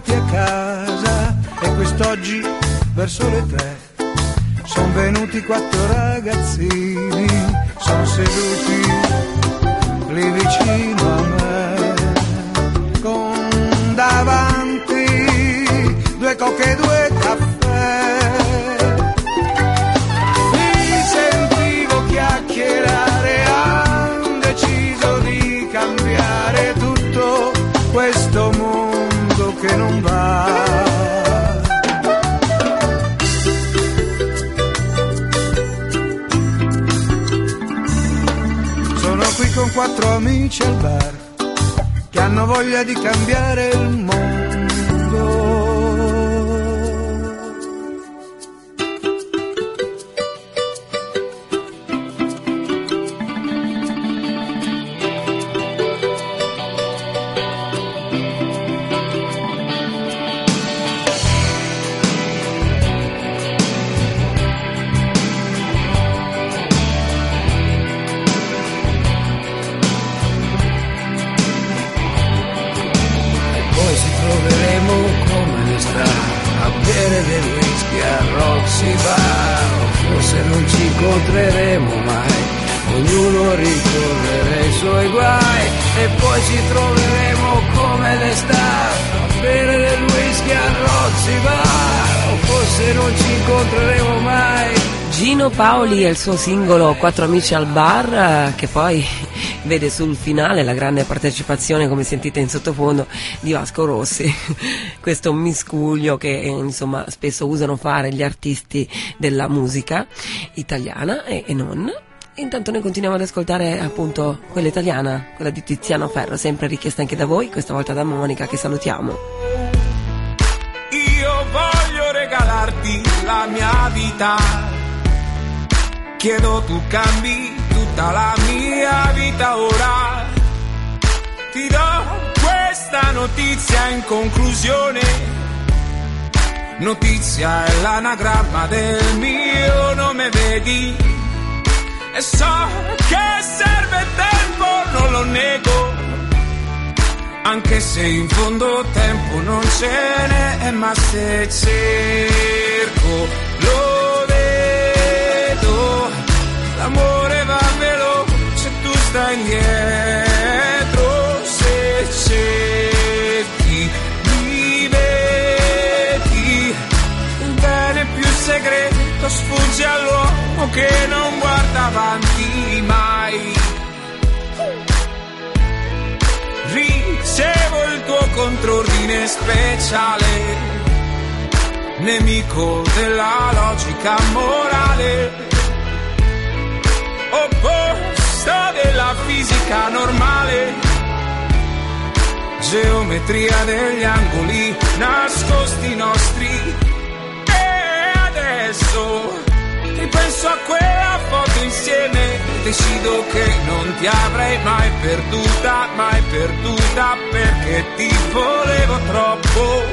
quanti a casa e quest'oggi verso le tre sono venuti quattro ragazzini, sono seduti lì vicino a me, con davanti due coche e due con quattro amici al bar che hanno voglia di cambiare il mondo. Paoli e il suo singolo Quattro amici al bar eh, che poi vede sul finale la grande partecipazione come sentite in sottofondo di Vasco Rossi questo miscuglio che eh, insomma spesso usano fare gli artisti della musica italiana e, e non Intanto noi continuiamo ad ascoltare appunto quella italiana, quella di Tiziano Ferro, sempre richiesta anche da voi, questa volta da Monica che salutiamo. Io voglio regalarti la mia vita. Chiedo tu cambi tutta la mia vita ora. Ti do questa notizia in conclusione. Notizia è l'anagramma del mio nome, vedi? E so che serve tempo, non lo nego. Anche se in fondo tempo non ce n'è, ma se cerco lo. L'amore va veloce, tu stai indietro. Se cerchi mi vedi. Il bene più segreto sfugge all'uomo che non guarda avanti mai. Ricevo il tuo contrordine speciale, nemico della logica morale, opposto della fisica normale, geometria degli angoli nascosti nostri. E adesso ripenso a quella foto insieme, decido che non ti avrei mai perduta, mai perduta perché ti volevo troppo.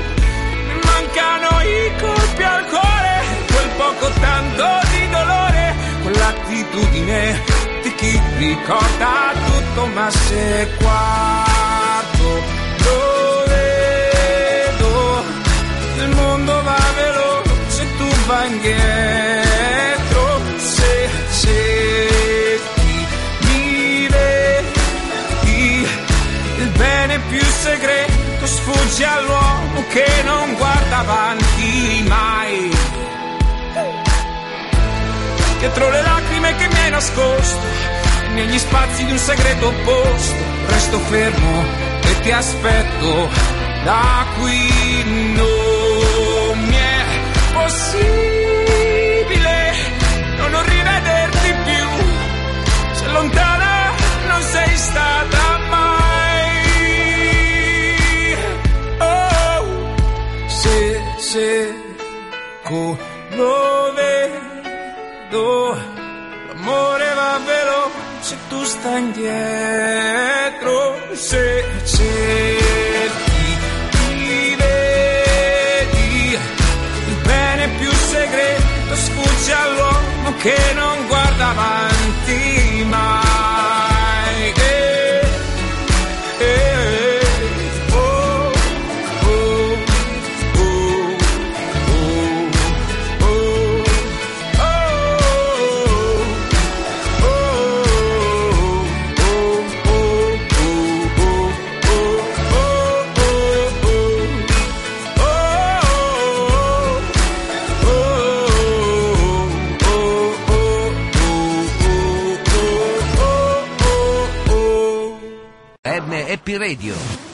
Mi mancano i colpi al cuore, quel poco tanto di dolore, ricorda tutto ma se guardo lo vedo, il mondo va veloce, tu vai indietro, se cerchi mi vedi, il bene più segreto sfugge all'uomo che non guarda avanti mai. Dietro le lacrime che mi hai nascosto, negli spazi di un segreto posto, resto fermo e ti aspetto. Da qui non mi è possibile non rivederti più. Se lontana non sei stata mai. Oh, se cerco lo vedo, tu stai indietro. Se cerchi mi vedi, il bene più segreto sfugge all'uomo che non guarda mai. Happy Radio.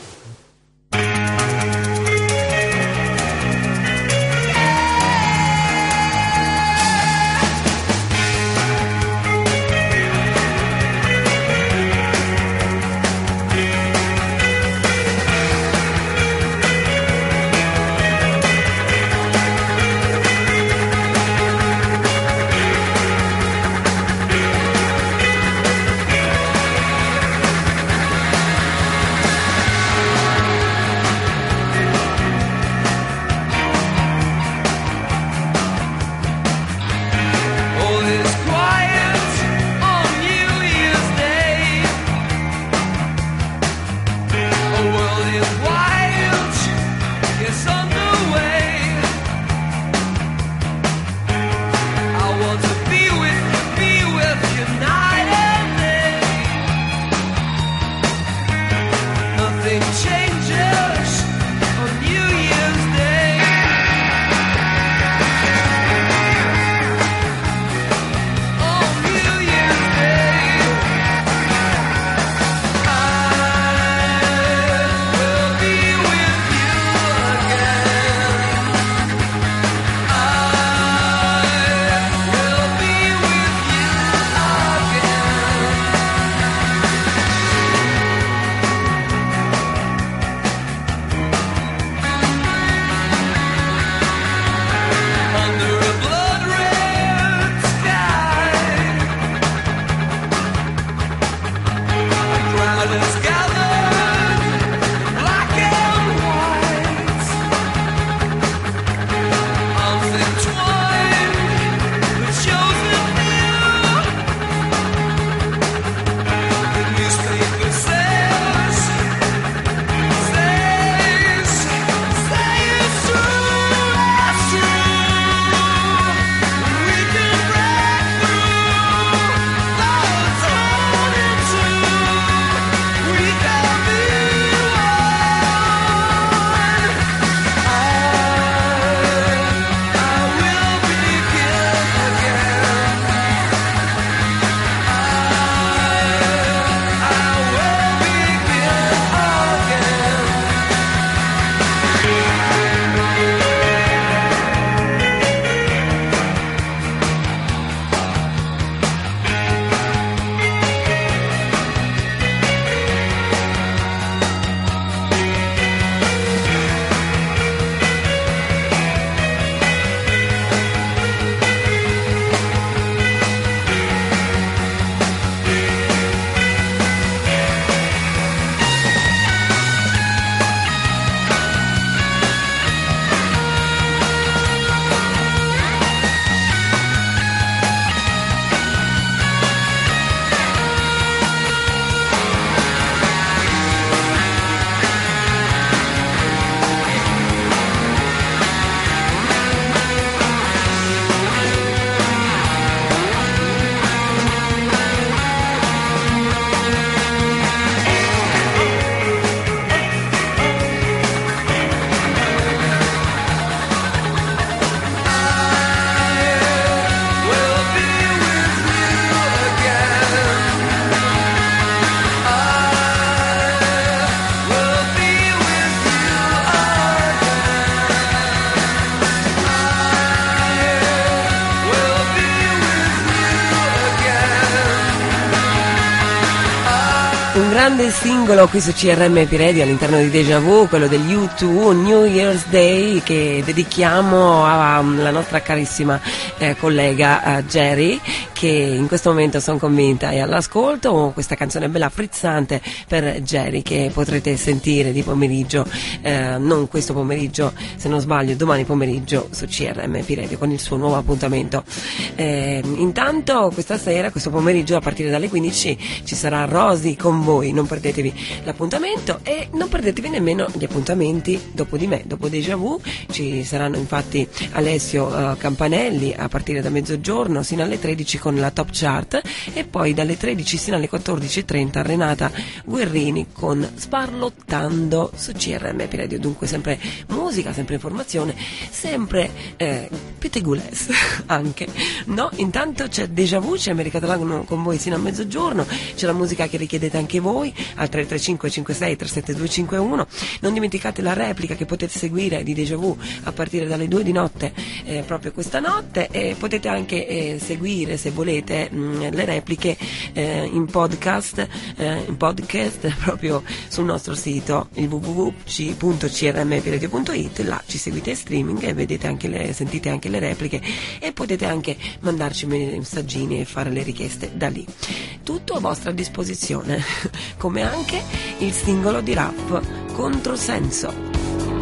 Grande singolo qui su CRM Piredi all'interno di Deja Vu, quello degli U2, New Year's Day, che dedichiamo alla nostra carissima eh, collega eh, Jerry, che in questo momento sono convinta è all'ascolto. Questa canzone bella frizzante per Jerry che potrete sentire di pomeriggio, eh, non questo pomeriggio, se non sbaglio, domani pomeriggio su CRM Piredi con il suo nuovo appuntamento. Eh, intanto questa sera, questo pomeriggio a partire dalle 15 ci sarà Rosy con voi, non perdetevi l'appuntamento e non perdetevi nemmeno gli appuntamenti dopo di me, dopo Deja Vu, ci saranno infatti Alessio eh, Campanelli a partire da mezzogiorno sino alle 13 con la Top Chart e poi dalle 13 sino alle 14.30 Renata Guerrini con Sparlottando su CRM Radio, dunque sempre musica, sempre informazione, sempre eh, pettegolesse anche, no? Intanto c'è Deja Vu, c'è America Catalano con voi sino a mezzogiorno, c'è la musica che richiedete anche voi, voi al 335 56 37251. Non dimenticate la replica che potete seguire di Deja Vu a partire dalle 2 di notte, eh, proprio questa notte, e potete anche eh, seguire, se volete, mh, le repliche eh, in, podcast, eh, in podcast, proprio sul nostro sito il www.crmperedio.it, là ci seguite in streaming e vedete anche le, sentite anche le repliche e potete anche mandarci messaggini e fare le richieste da lì. Tutto a vostra disposizione. come anche il singolo di rap Controsenso.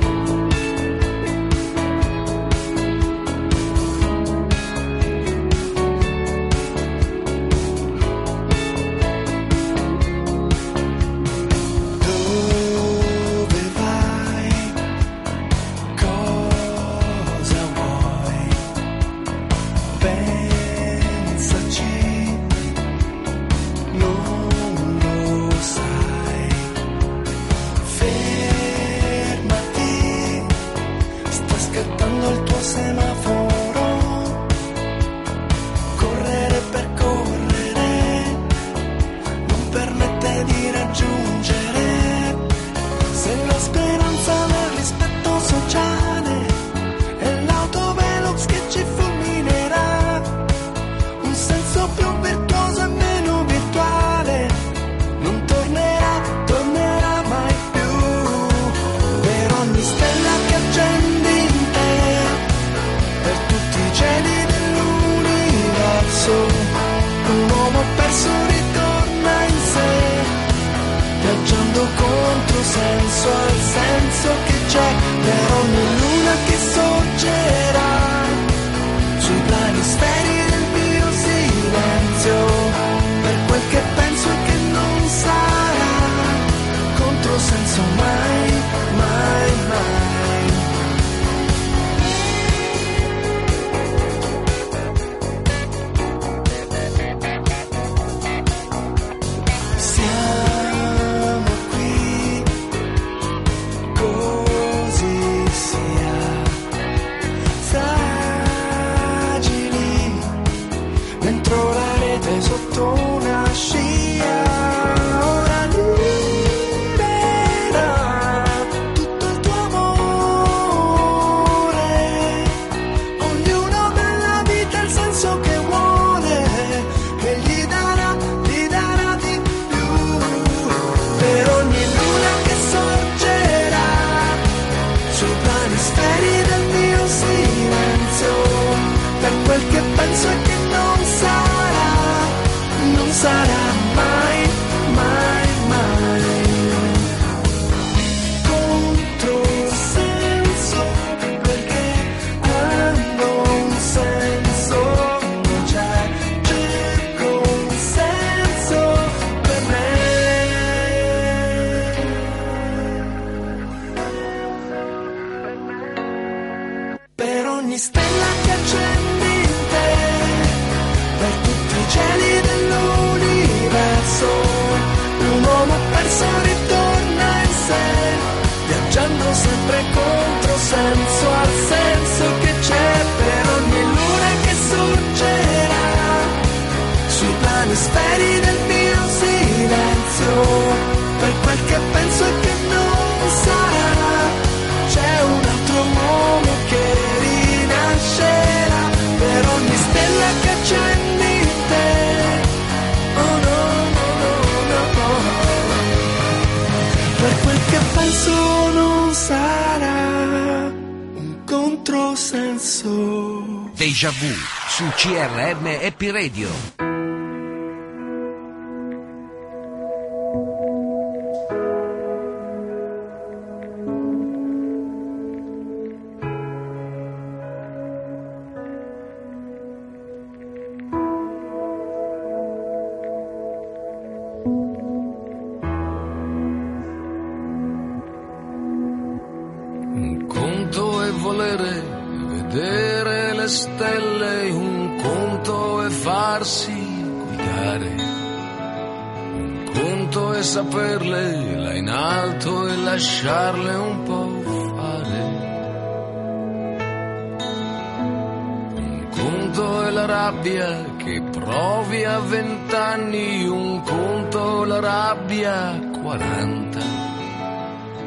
A vent'anni, un conto la rabbia a 40.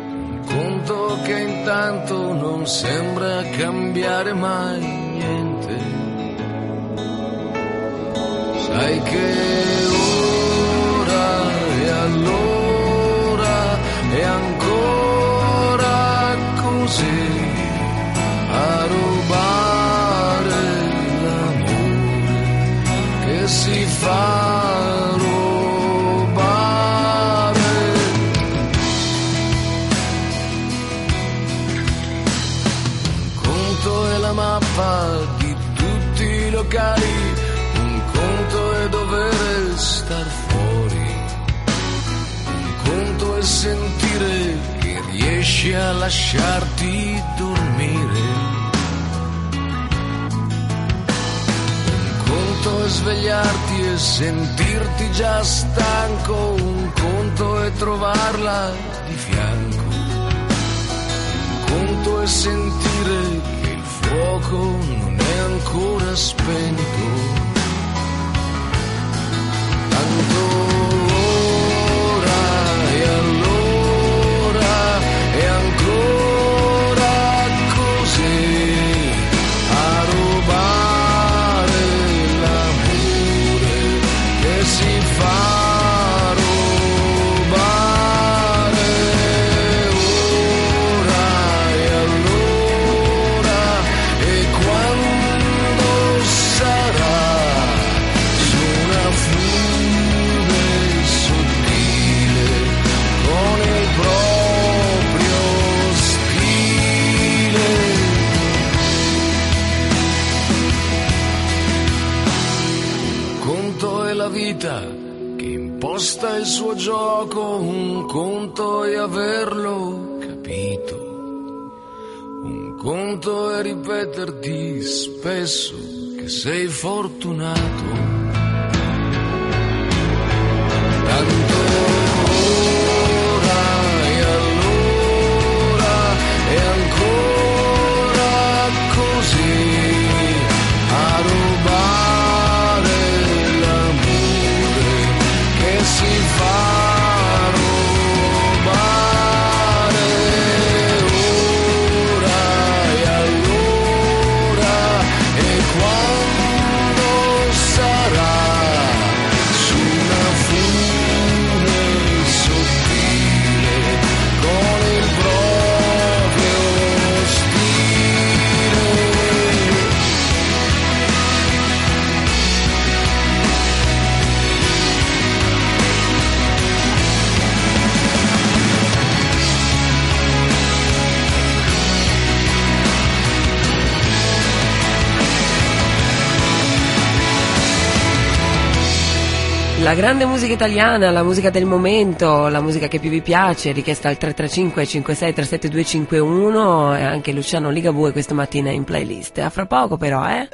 Un conto che intanto non sembra cambiare mai niente. Sai che ora e allora a lasciarti dormire. Un conto è svegliarti e sentirti già stanco, un conto è trovarla di fianco. Un conto è sentire che il fuoco non è ancora spento. Tanto e conto è averlo capito. Un conto è ripeterti spesso che sei fortunato. La grande musica italiana, la musica del momento, la musica che più vi piace, richiesta al 335 56 37251 e anche Luciano Ligabue questa mattina in playlist. A fra poco però, eh?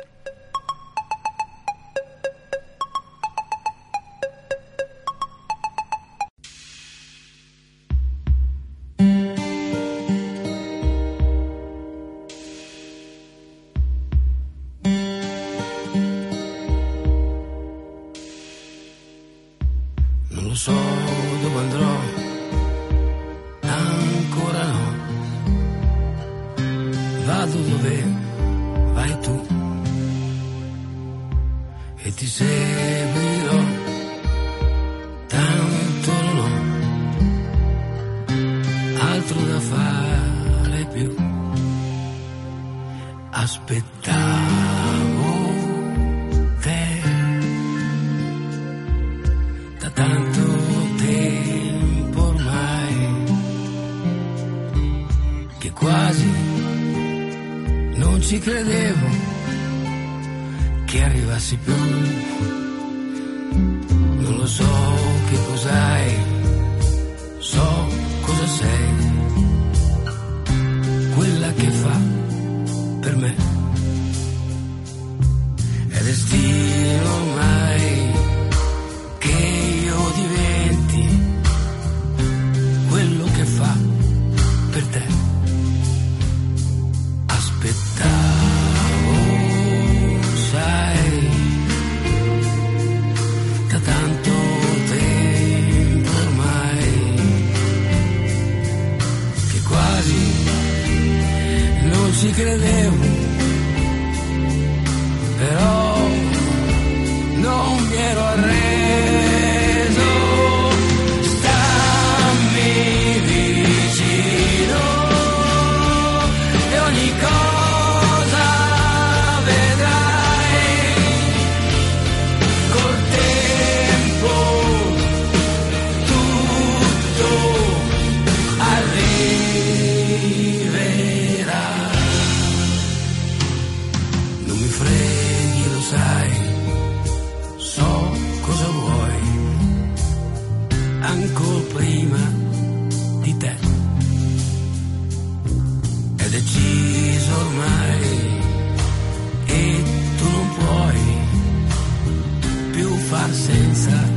deciso ormai e tu non puoi più far senza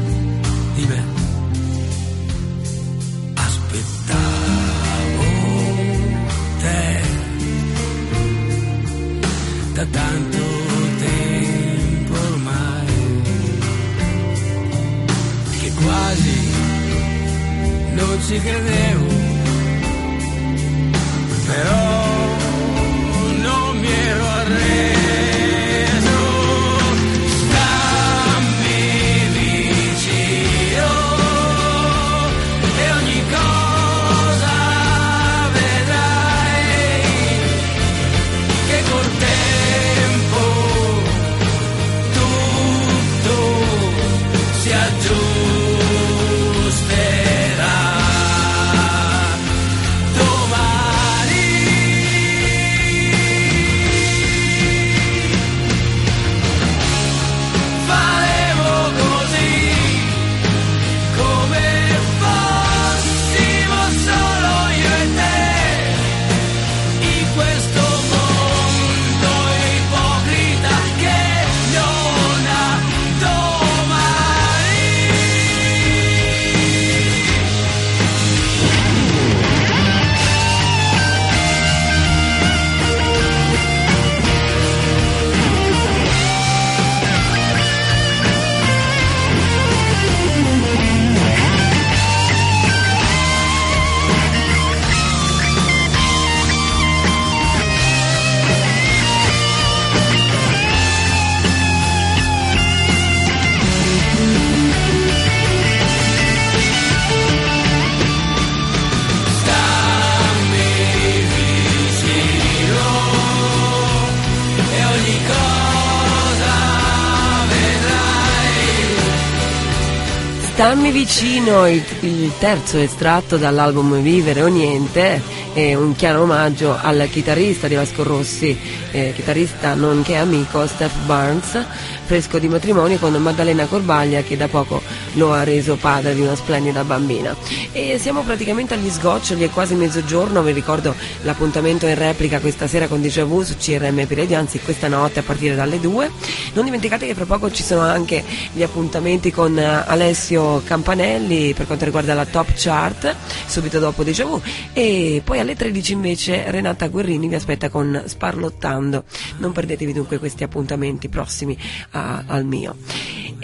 Stammi vicino, il, il terzo estratto dall'album Vivere o Niente, è un chiaro omaggio al chitarrista di Vasco Rossi, eh, chitarrista nonché amico Steph Barnes, fresco di matrimonio con Maddalena Corbaglia che da poco lo ha reso padre di una splendida bambina. E siamo praticamente agli sgoccioli, è quasi mezzogiorno, vi ricordo l'appuntamento in replica questa sera con Déjà Vu su CRM Piredi, anzi questa notte a partire dalle 2. Non dimenticate che fra poco ci sono anche gli appuntamenti con eh, Alessio Campanelli per quanto riguarda la top chart, subito dopo Déjà Vu, e poi alle 13 invece Renata Guerrini vi aspetta con Sparlottando. Non perdetevi dunque questi appuntamenti prossimi a- al mio.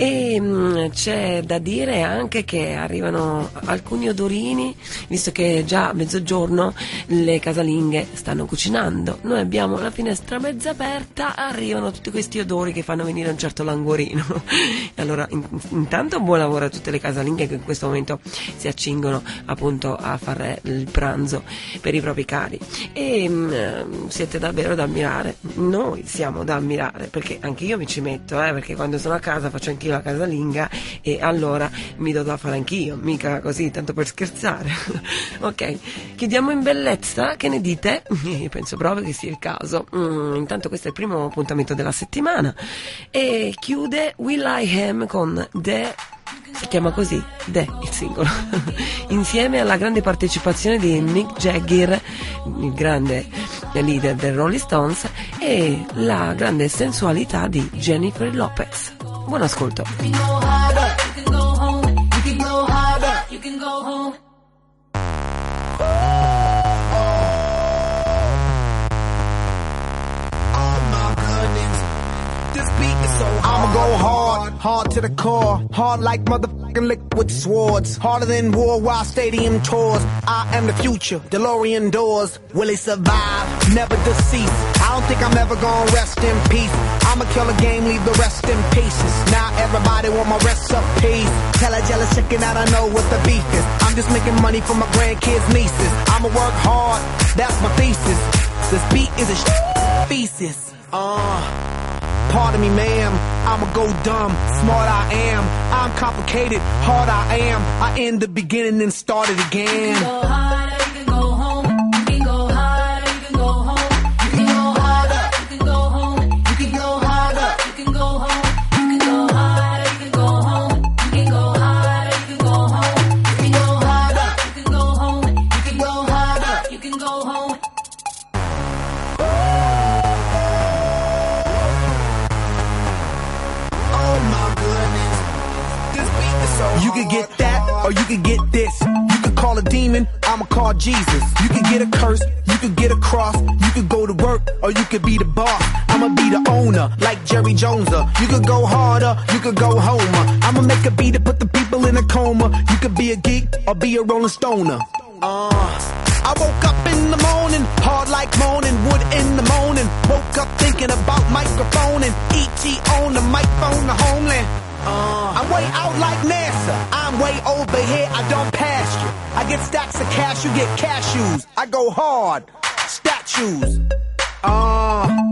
E mm, c'è da dire anche che arrivano alcuni odorini, visto che già a mezzogiorno le casalinghe stanno cucinando. Noi abbiamo la finestra mezza aperta, arrivano tutti questi odori che fanno venire un certo languorino. Allora, in- intanto buon lavoro a tutte le casalinghe che in questo momento si accingono appunto a fare il pranzo per i propri cari. E mm, eh, siete davvero da ammirare. Noi siamo da ammirare, perché anche io mi ci metto, eh, perché quando sono a casa faccio anch'io la casalinga e allora mi do da fare anch'io, mica così, tanto per scherzare. ok, chiudiamo in bellezza, che ne dite? Io penso proprio che sia il caso. Mm, intanto questo è il primo appuntamento della settimana e chiude Will I Am con The si chiama così, The, il singolo, insieme alla grande partecipazione di Mick Jagger, il grande leader del Rolling Stones, e la grande sensualità di Jennifer Lopez. Buon ascolto. Go hard, hard to the core, hard like motherfucking liquid swords, harder than worldwide stadium tours. I am the future, DeLorean doors. Will it survive? Never deceased. I don't think I'm ever gonna rest in peace. I'ma kill a game, leave the rest in pieces. Now everybody want my recipes. Tell a jealous chicken that I know what the beef is. I'm just making money for my grandkids, nieces. I'ma work hard, that's my thesis. This beat is a sh- thesis. Uh. Pardon me, ma'am. I'ma go dumb. Smart I am. I'm complicated. Hard I am. I end the beginning and start it again. Could get this. You could call a demon, I'ma call Jesus. You could get a curse, you could get a cross. You could go to work, or you could be the boss. I'ma be the owner, like Jerry Joneser. You could go harder, you could go homer. I'ma make a beat to put the people in a coma. You could be a geek, or be a rolling stoner. Uh, I woke up in the morning, hard like moaning, wood in the morning. Woke up thinking about microphone and ET on the microphone, the homeland. Uh, I'm way out like NASA. I'm way over here. I don't pass you. I get stacks of cash. You get cashews. I go hard. Statues. Uh,